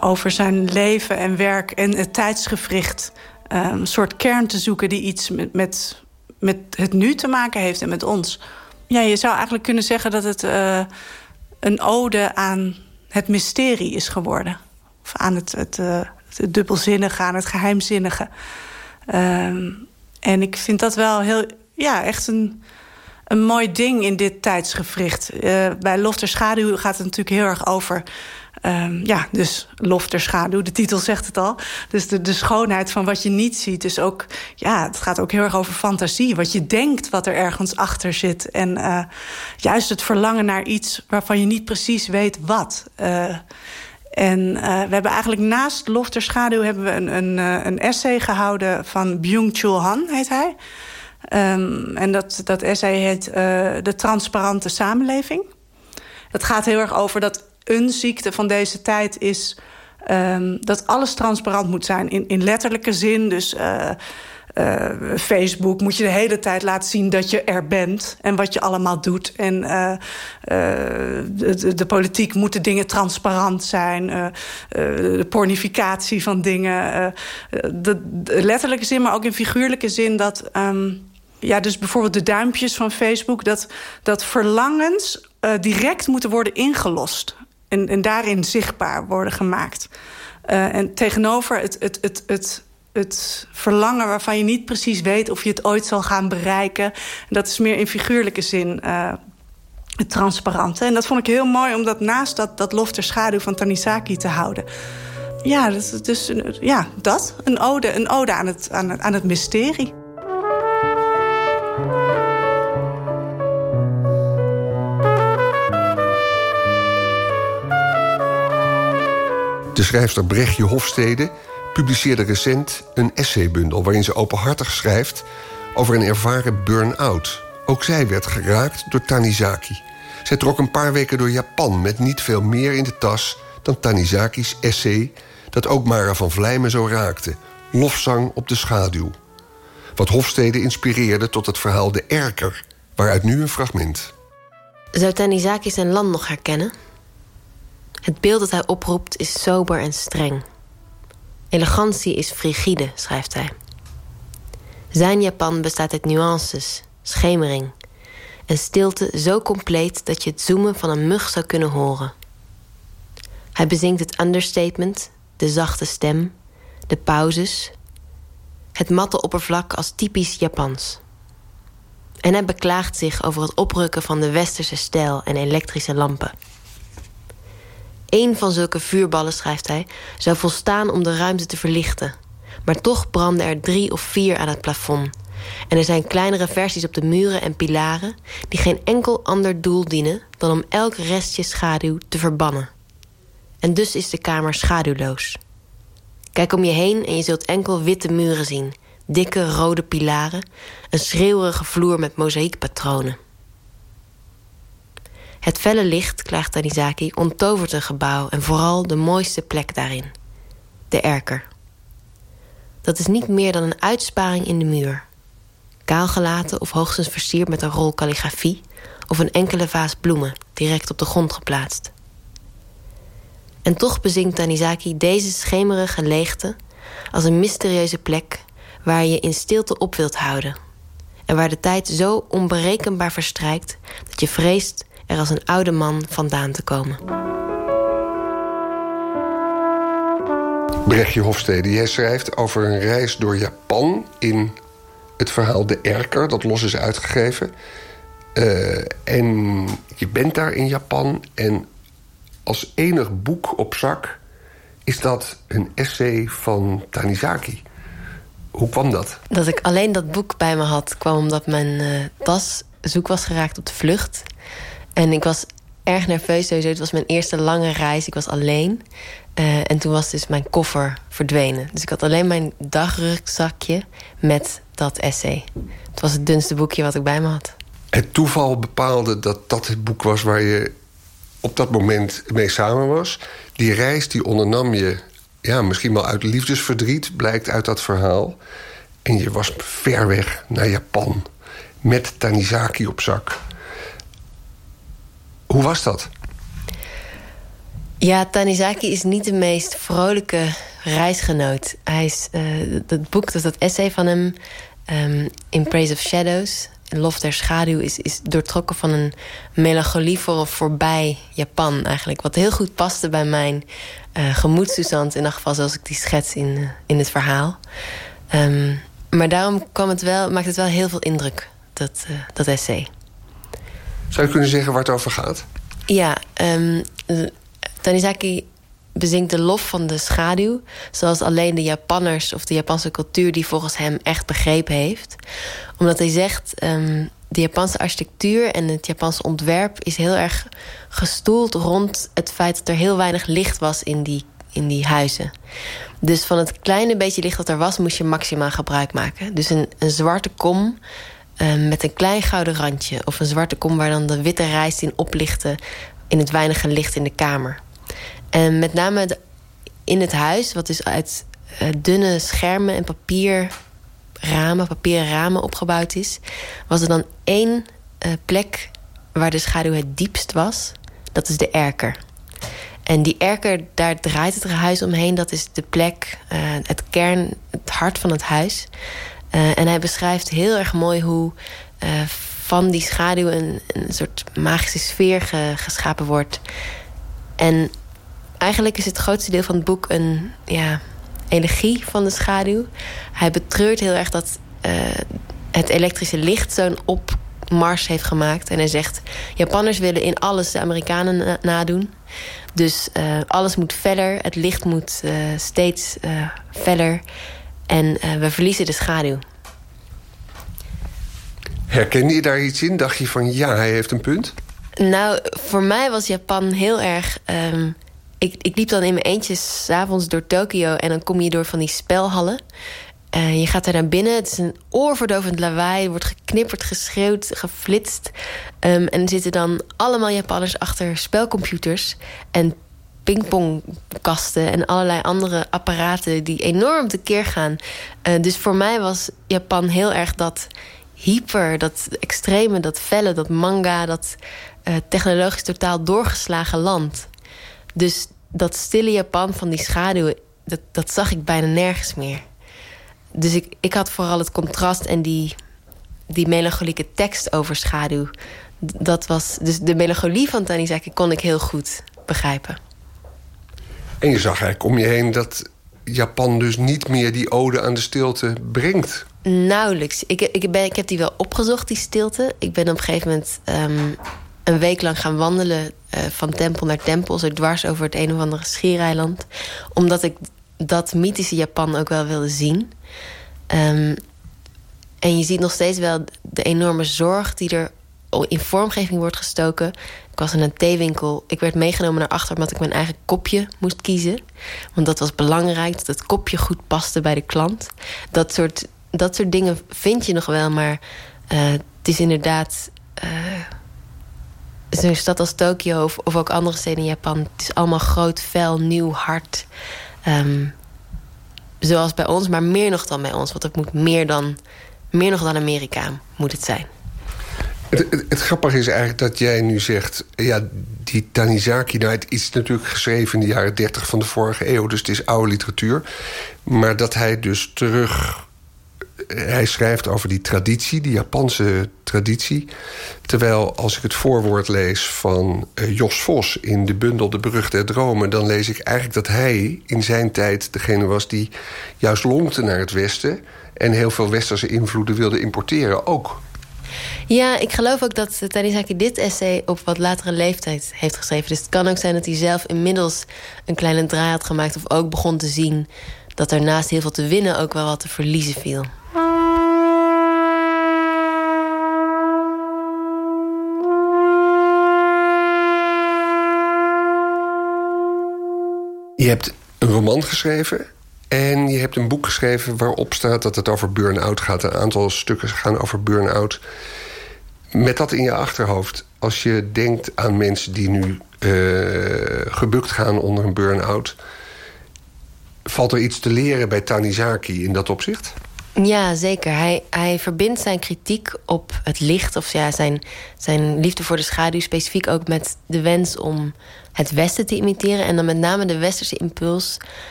over zijn leven en werk en het tijdsgevricht... Uh, een soort kern te zoeken die iets met, met, met het nu te maken heeft en met ons. Ja, je zou eigenlijk kunnen zeggen dat het uh, een ode aan het mysterie is geworden. Of aan het, het, het dubbelzinnige, aan het geheimzinnige. Ehm, en ik vind dat wel heel, ja, echt een, een mooi ding in dit tijdsgevricht. bij Lof der Schaduw gaat het natuurlijk heel erg over Um, ja, dus lof ter schaduw, de titel zegt het al. Dus de, de schoonheid van wat je niet ziet. Dus ook, ja, het gaat ook heel erg over fantasie. Wat je denkt wat er ergens achter zit. En uh, juist het verlangen naar iets waarvan je niet precies weet wat. Uh, En we hebben eigenlijk naast Lof ter Schaduw... hebben we een, een, een essay gehouden van Byung-Chul Han, heet hij. Um, en dat, dat essay heet uh, De Transparante Samenleving. Dat gaat heel erg over dat een ziekte van deze tijd is... Um, dat alles transparant moet zijn in, in letterlijke zin. Dus uh, uh, Facebook moet je de hele tijd laten zien dat je er bent... en wat je allemaal doet. En de, de, politiek moeten dingen transparant zijn. de pornificatie van dingen. de, de, letterlijke zin, maar ook in figuurlijke zin... dat um, ja, dus bijvoorbeeld de duimpjes van Facebook... dat, dat verlangens direct moeten worden ingelost en, en daarin zichtbaar worden gemaakt. Uh, en tegenover het, het, het, het, het verlangen waarvan je niet precies weet... of je het ooit zal gaan bereiken. En dat is meer in figuurlijke zin het transparante. En dat vond ik heel mooi om dat naast dat, dat lof ter schaduw van Tanisaki te houden. Ja, dat, dus, ja, dat. Een ode, een ode aan, het, aan, het, aan het mysterie. De schrijfster Brechtje Hofstede publiceerde recent een essaybundel... waarin ze openhartig schrijft over een ervaren burn-out. Ook zij werd geraakt door Tanizaki. Zij trok een paar weken door Japan met niet veel meer in de tas... dan Tanizaki's essay dat ook Mara van Vlijmen zo raakte. Lofzang op de schaduw. Wat Hofstede inspireerde tot het verhaal De Erker... waaruit nu een fragment. Zou Tanizaki zijn land nog herkennen? Het beeld dat hij oproept is sober en streng. Elegantie is frigide, schrijft hij. Zijn Japan bestaat uit nuances, schemering en stilte zo compleet dat je het zoomen van een mug zou kunnen horen. Hij bezingt het understatement, de zachte stem, de pauzes, het matte oppervlak als typisch Japans. En hij beklaagt zich over het oprukken van de westerse stijl en elektrische lampen. Eén van zulke vuurballen, schrijft hij, zou volstaan om de ruimte te verlichten. Maar toch branden er drie of vier aan het plafond. En er zijn kleinere versies op de muren en pilaren... die geen enkel ander doel dienen dan om elk restje schaduw te verbannen. En dus is de kamer schaduwloos. Kijk om je heen en je zult enkel witte muren zien... dikke rode pilaren, een schreeuwerige vloer met mozaïekpatronen. Het felle licht, klaagt Tanizaki, onttovert een gebouw... en vooral de mooiste plek daarin. De erker. Dat is niet meer dan een uitsparing in de muur. Kaalgelaten of hoogstens versierd met een rol kalligrafie... of een enkele vaas bloemen, direct op de grond geplaatst. En toch bezinkt Tanizaki deze schemerige leegte... als een mysterieuze plek waar je in stilte op wilt houden... en waar de tijd zo onberekenbaar verstrijkt... dat je vreest er als een oude man vandaan te komen. Brechtje Hofstede, jij schrijft over een reis door Japan in het verhaal De Erker, dat los is uitgegeven. Uh, en je bent daar in Japan en als enig boek op zak is dat een essay van Tanizaki. Hoe kwam dat? Dat ik alleen dat boek bij me had, kwam omdat mijn uh, tas zoek was geraakt op de vlucht. En ik was erg nerveus sowieso. Het was mijn eerste lange reis. Ik was alleen. Uh, en toen was dus mijn koffer verdwenen. Dus ik had alleen mijn dagrugzakje met dat essay. Het was het dunste boekje wat ik bij me had. Het toeval bepaalde dat dat het boek was waar je op dat moment mee samen was. Die reis die ondernam je, ja, misschien wel uit liefdesverdriet, blijkt uit dat verhaal. En je was ver weg naar Japan met Tanizaki op zak. Hoe was dat? Ja, Tanizaki is niet de meest vrolijke reisgenoot. Hij is, uh, dat boek, dat, dat essay van hem... Um, In Praise of Shadows, Lof der Schaduw... Is, is doortrokken van een melancholie voor voorbij Japan eigenlijk. Wat heel goed paste bij mijn uh, gemoedstoestand... in ieder geval zoals ik die schets in, uh, in het verhaal. Um, maar daarom kwam het wel, maakt het wel heel veel indruk, dat, dat essay. Zou je kunnen zeggen waar het over gaat? Ja, um, Tanizaki bezinkt de lof van de schaduw... zoals alleen de Japanners of de Japanse cultuur... die volgens hem echt begrepen heeft. Omdat hij zegt... Um, de Japanse architectuur en het Japanse ontwerp is heel erg gestoeld rond het feit dat er heel weinig licht was in die, in die huizen. Dus van het kleine beetje licht dat er was, moest je maximaal gebruik maken. Dus een zwarte kom uh, met een klein gouden randje. Of een zwarte kom waar dan de witte rijst in oplichtte in het weinige licht in de kamer. En met name in het huis, wat dus uit uh, dunne schermen en papier ramen, papieren ramen opgebouwd is, was er dan één uh, plek waar de schaduw het diepst was. Dat is de erker. En die erker, daar draait het huis omheen. Dat is de plek, uh, het kern, het hart van het huis. Uh, en hij beschrijft heel erg mooi hoe van die schaduw een, een soort magische sfeer ge, geschapen wordt. En eigenlijk is het grootste deel van het boek een ja, elegie van de schaduw. Hij betreurt heel erg dat uh, het elektrische licht zo'n opmars heeft gemaakt. En hij zegt, Japanners willen in alles de Amerikanen na nadoen. Dus alles moet feller, het licht moet steeds feller. En we verliezen de schaduw. Herken je daar iets in? Dacht je van ja, hij heeft een punt? Nou, voor mij was Japan heel erg um, ik, ik liep dan in mijn eentje s'avonds door Tokio... en dan kom je door van die spelhallen. Uh, je gaat er naar binnen, het is een oorverdovend lawaai... er wordt geknipperd, geschreeuwd, geflitst. Um, en er zitten dan allemaal Japanners achter spelcomputers... en pingpongkasten en allerlei andere apparaten... die enorm tekeer gaan. Uh, dus voor mij was Japan heel erg dat hyper, dat extreme, dat felle... dat manga, dat uh, technologisch totaal doorgeslagen land... Dus dat stille Japan van die schaduwen, dat, dat zag ik bijna nergens meer. Dus ik, ik had vooral het contrast en die, die melancholieke tekst over schaduw. Dat was, dus de melancholie van Tanizaki kon ik heel goed begrijpen. En je zag eigenlijk om je heen dat Japan dus niet meer die ode aan de stilte brengt. Nauwelijks. Ik, ik, ben, ik heb die wel opgezocht, die stilte. Ik ben op een gegeven moment um, een week lang gaan wandelen uh, van tempel naar tempel, zo dwars over het een of andere schiereiland. Omdat ik dat mythische Japan ook wel wilde zien. Um, en je ziet nog steeds wel de enorme zorg die er in vormgeving wordt gestoken. Ik was in een theewinkel. Ik werd meegenomen naar achter omdat ik mijn eigen kopje moest kiezen. Want dat was belangrijk, dat het kopje goed paste bij de klant. Dat soort, dat soort dingen vind je nog wel, maar uh, het is inderdaad... Uh, zo'n stad als Tokio of, ook andere steden in Japan... het is allemaal groot, fel, nieuw, hard. Um, zoals bij ons, maar meer nog dan bij ons. Want het moet meer, dan, meer nog dan Amerika moet het zijn. Het, grappige is eigenlijk dat jij nu zegt... ja, die Tanizaki, nou, het is natuurlijk geschreven in de jaren 30 van de vorige eeuw... dus het is oude literatuur. Maar dat hij dus terug hij schrijft over die traditie, die Japanse traditie. Terwijl als ik het voorwoord lees van uh, Jos Vos in de bundel De Brug der Dromen... dan lees ik eigenlijk dat hij in zijn tijd degene was die juist lonkte naar het Westen... en heel veel westerse invloeden wilde importeren ook. Ja, ik geloof ook dat Tanizaki dit essay op wat latere leeftijd heeft geschreven. Dus het kan ook zijn dat hij zelf inmiddels een kleine draai had gemaakt... of ook begon te zien dat er naast heel veel te winnen ook wel wat te verliezen viel. Je hebt een roman geschreven en je hebt een boek geschreven waarop staat dat het over burn-out gaat. Een aantal stukken gaan over burn-out. Met dat in je achterhoofd, als je denkt aan mensen die nu uh, gebukt gaan onder een burn-out... valt er iets te leren bij Tanizaki in dat opzicht? Ja, zeker. Hij, hij verbindt zijn kritiek op het licht... of ja, zijn, zijn liefde voor de schaduw specifiek ook met de wens om het Westen te imiteren. En dan met name de westerse impuls.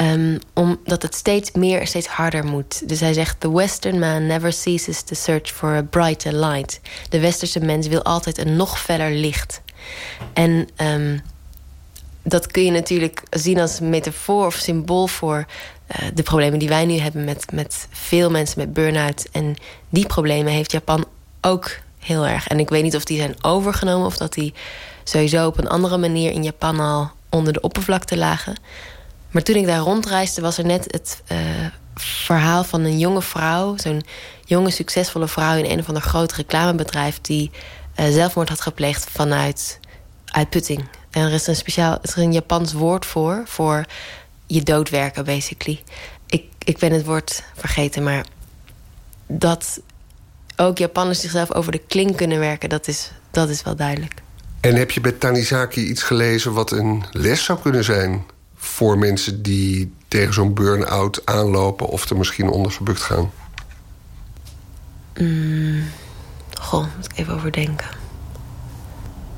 Um, omdat het steeds meer, steeds harder moet. Dus hij zegt: The Western man never ceases to search for a brighter light. De westerse mens wil altijd een nog feller licht. En um, dat kun je natuurlijk zien als metafoor of symbool voor uh, de problemen die wij nu hebben met, met veel mensen met burn-out. En die problemen heeft Japan ook heel erg. En ik weet niet of die zijn overgenomen of dat die sowieso op een andere manier in Japan al onder de oppervlakte lagen. Maar toen ik daar rondreisde was er net het uh, verhaal van een jonge vrouw, zo'n jonge succesvolle vrouw in een of ander groot reclamebedrijf die uh, zelfmoord had gepleegd vanuit uitputting. En er is een speciaal, er een Japans woord voor, voor je doodwerken, basically. Ik, ik ben het woord vergeten, maar dat ook Japanners zichzelf over de kling kunnen werken, dat is, dat is wel duidelijk. En heb je bij Tanizaki iets gelezen wat een les zou kunnen zijn voor mensen die tegen zo'n burn-out aanlopen of er misschien onder gebukt gaan? Mm, goh, moet ik even overdenken.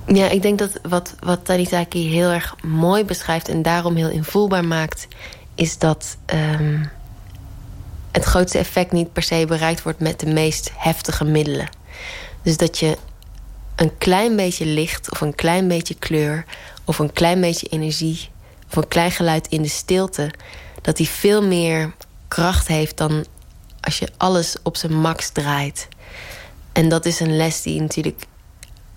Ja, ik denk dat wat, wat Tanizaki heel erg mooi beschrijft... en daarom heel invoelbaar maakt... is dat um, het grootste effect niet per se bereikt wordt... met de meest heftige middelen. Dus dat je een klein beetje licht of een klein beetje kleur... of een klein beetje energie een klein geluid in de stilte... dat die veel meer kracht heeft dan als je alles op zijn max draait. En dat is een les die natuurlijk...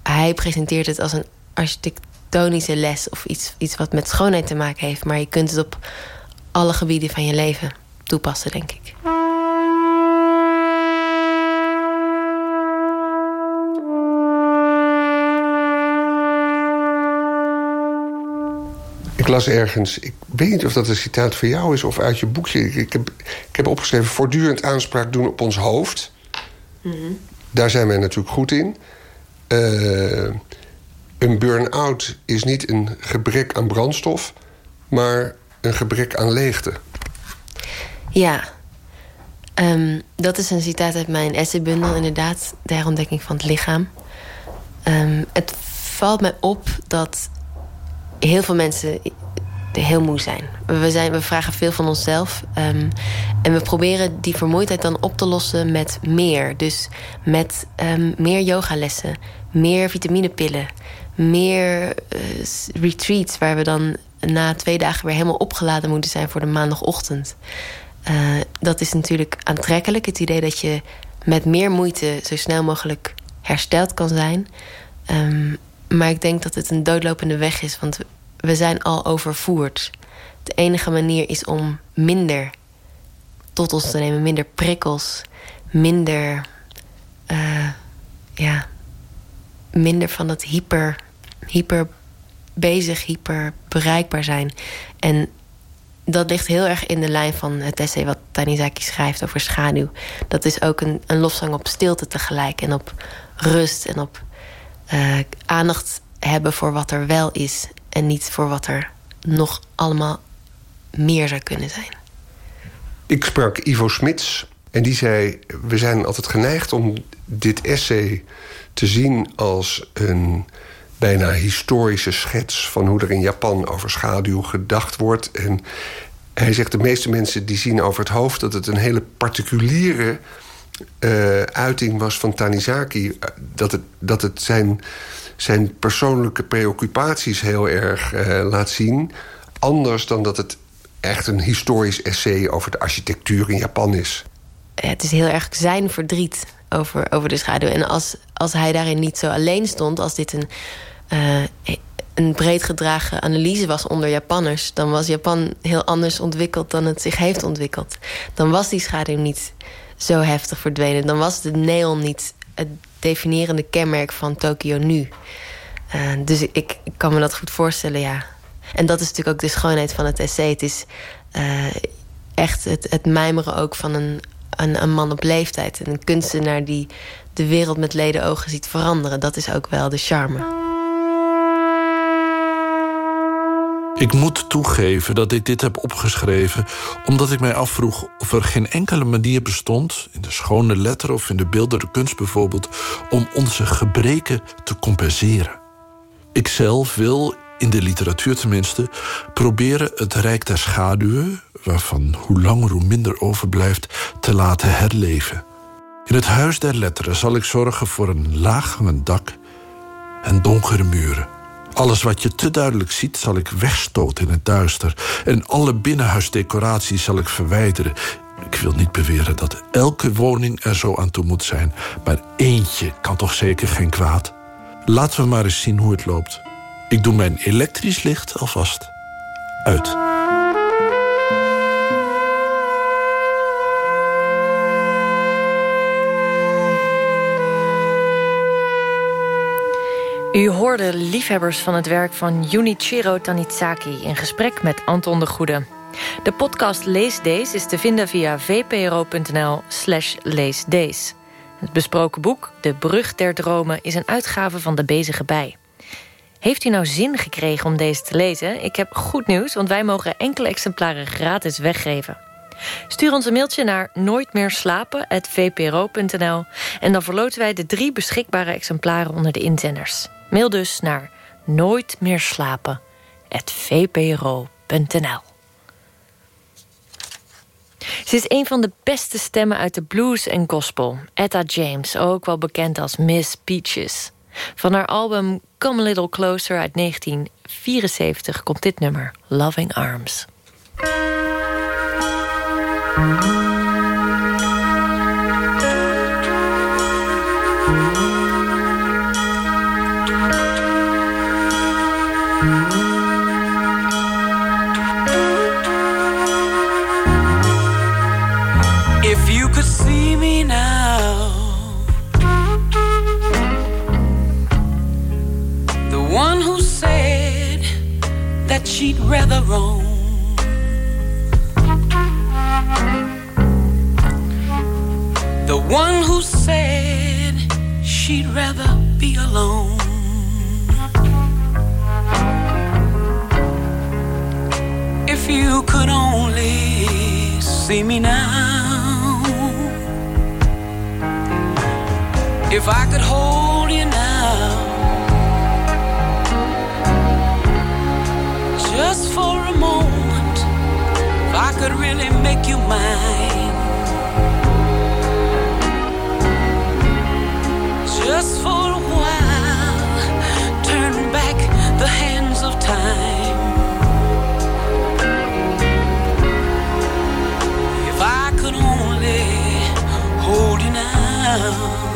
Hij presenteert het als een architectonische les... of iets, iets wat met schoonheid te maken heeft. Maar je kunt het op alle gebieden van je leven toepassen, denk ik. Ik las ergens, ik weet niet of dat een citaat van jou is of uit je boekje. Ik heb, ik heb opgeschreven: voortdurend aanspraak doen op ons hoofd. Mhm. Daar zijn wij natuurlijk goed in. Uh, een burn-out is niet een gebrek aan brandstof, maar een gebrek aan leegte. Ja, um, dat is een citaat uit mijn essaybundel, inderdaad. De herontdekking van het lichaam. Um, het valt mij op dat heel veel mensen heel moe zijn. We, zijn, we vragen veel van onszelf. Um, en we proberen die vermoeidheid dan op te lossen met meer. Dus met um, meer yogalessen, meer vitaminepillen, meer uh, retreats... waar we dan na twee dagen weer helemaal opgeladen moeten zijn voor de maandagochtend. Uh, dat is natuurlijk aantrekkelijk, het idee dat je met meer moeite zo snel mogelijk hersteld kan zijn. Um, maar ik denk dat het een doodlopende weg is, want we zijn al overvoerd. De enige manier is om minder tot ons te nemen, minder prikkels, minder, uh, ja, minder van dat hyper, hyper bezig, hyper bereikbaar zijn. En dat ligt heel erg in de lijn van het essay wat Tanizaki schrijft over schaduw. Dat is ook een, een lofzang op stilte tegelijk en op rust en op uh, aandacht hebben voor wat er wel is en niet voor wat er nog allemaal meer zou kunnen zijn. Ik sprak Ivo Smits en die zei: We zijn altijd geneigd om dit essay te zien als een bijna historische schets van hoe er in Japan over schaduw gedacht wordt. En hij zegt: De meeste mensen die zien over het hoofd dat het een hele particuliere uh, uiting was van Tanizaki. Dat het, dat het zijn zijn persoonlijke preoccupaties heel erg uh, laat zien. Anders dan dat het echt een historisch essay over de architectuur in Japan is. Het is heel erg zijn verdriet over, over de schaduw. En als, als hij daarin niet zo alleen stond, als dit een, uh, een breed gedragen analyse was onder Japanners, dan was Japan heel anders ontwikkeld dan het zich heeft ontwikkeld. Dan was die schaduw niet zo heftig verdwenen. Dan was de neon niet het definierende kenmerk van Tokio nu. Uh, dus ik, kan me dat goed voorstellen, ja. En dat is natuurlijk ook de schoonheid van het essay. Het is uh, echt het, het mijmeren ook van een, een, een, man op leeftijd. En een kunstenaar die de wereld met leden ogen ziet veranderen. Dat is ook wel de charme. Ik moet toegeven dat ik dit heb opgeschreven omdat ik mij afvroeg of er geen enkele manier bestond, in de schone letter of in de beeldende kunst bijvoorbeeld, om onze gebreken te compenseren. Ikzelf wil, in de literatuur tenminste, proberen het rijk der schaduwen, waarvan hoe langer hoe minder overblijft, te laten herleven. In het huis der letteren zal ik zorgen voor een laaghangend dak en donkere muren. Alles wat je te duidelijk ziet, zal ik wegstoten in het duister. En alle binnenhuisdecoraties zal ik verwijderen. Ik wil niet beweren dat elke woning er zo aan toe moet zijn. Maar eentje kan toch zeker geen kwaad. Laten we maar eens zien hoe het loopt. Ik doe mijn elektrisch licht alvast uit. U hoorde liefhebbers van het werk van Junichiro Tanizaki... in gesprek met Anton de Goede. De podcast Lees Deze is te vinden via vpro.nl slash leesdees. Het besproken boek De Brug der Dromen is een uitgave van De Bezige Bij. Heeft u nou zin gekregen om deze te lezen? Ik heb goed nieuws, want wij mogen enkele exemplaren gratis weggeven. Stuur ons een mailtje naar nooitmeerslapen.vpro.nl... en dan verloten wij de drie beschikbare exemplaren onder de inzenders. Mail dus naar nooitmeerslapen.vpro.nl. Ze is een van de beste stemmen uit de blues en gospel. Etta James, ook wel bekend als Miss Peaches. Van haar album Come a Little Closer uit 1974 komt dit nummer, Loving Arms. She'd rather roam. The one who said she'd rather be alone. If you could only see me now. If I could hold you now, just for a moment, if I could really make you mine, just for a while, turn back the hands of time. If I could only hold you now.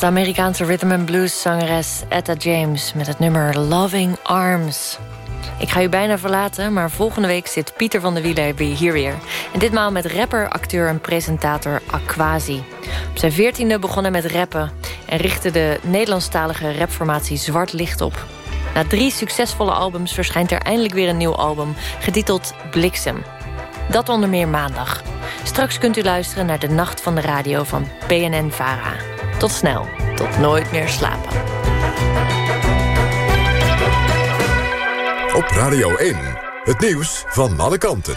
de Amerikaanse rhythm and blues zangeres Etta James met het nummer Loving Arms. Ik ga u bijna verlaten, maar volgende week zit Pieter van der Wielen hier weer. En ditmaal met rapper, acteur en presentator Aquasi. Op zijn veertiende begon hij met rappen... en richtte de Nederlandstalige rapformatie Zwart Licht op. Na drie succesvolle albums verschijnt er eindelijk weer een nieuw album... getiteld Bliksem. Dat onder meer maandag. Straks kunt u luisteren naar de Nacht van de Radio van PNN Vara. Tot snel, tot nooit meer slapen. Op Radio 1, het nieuws van alle kanten.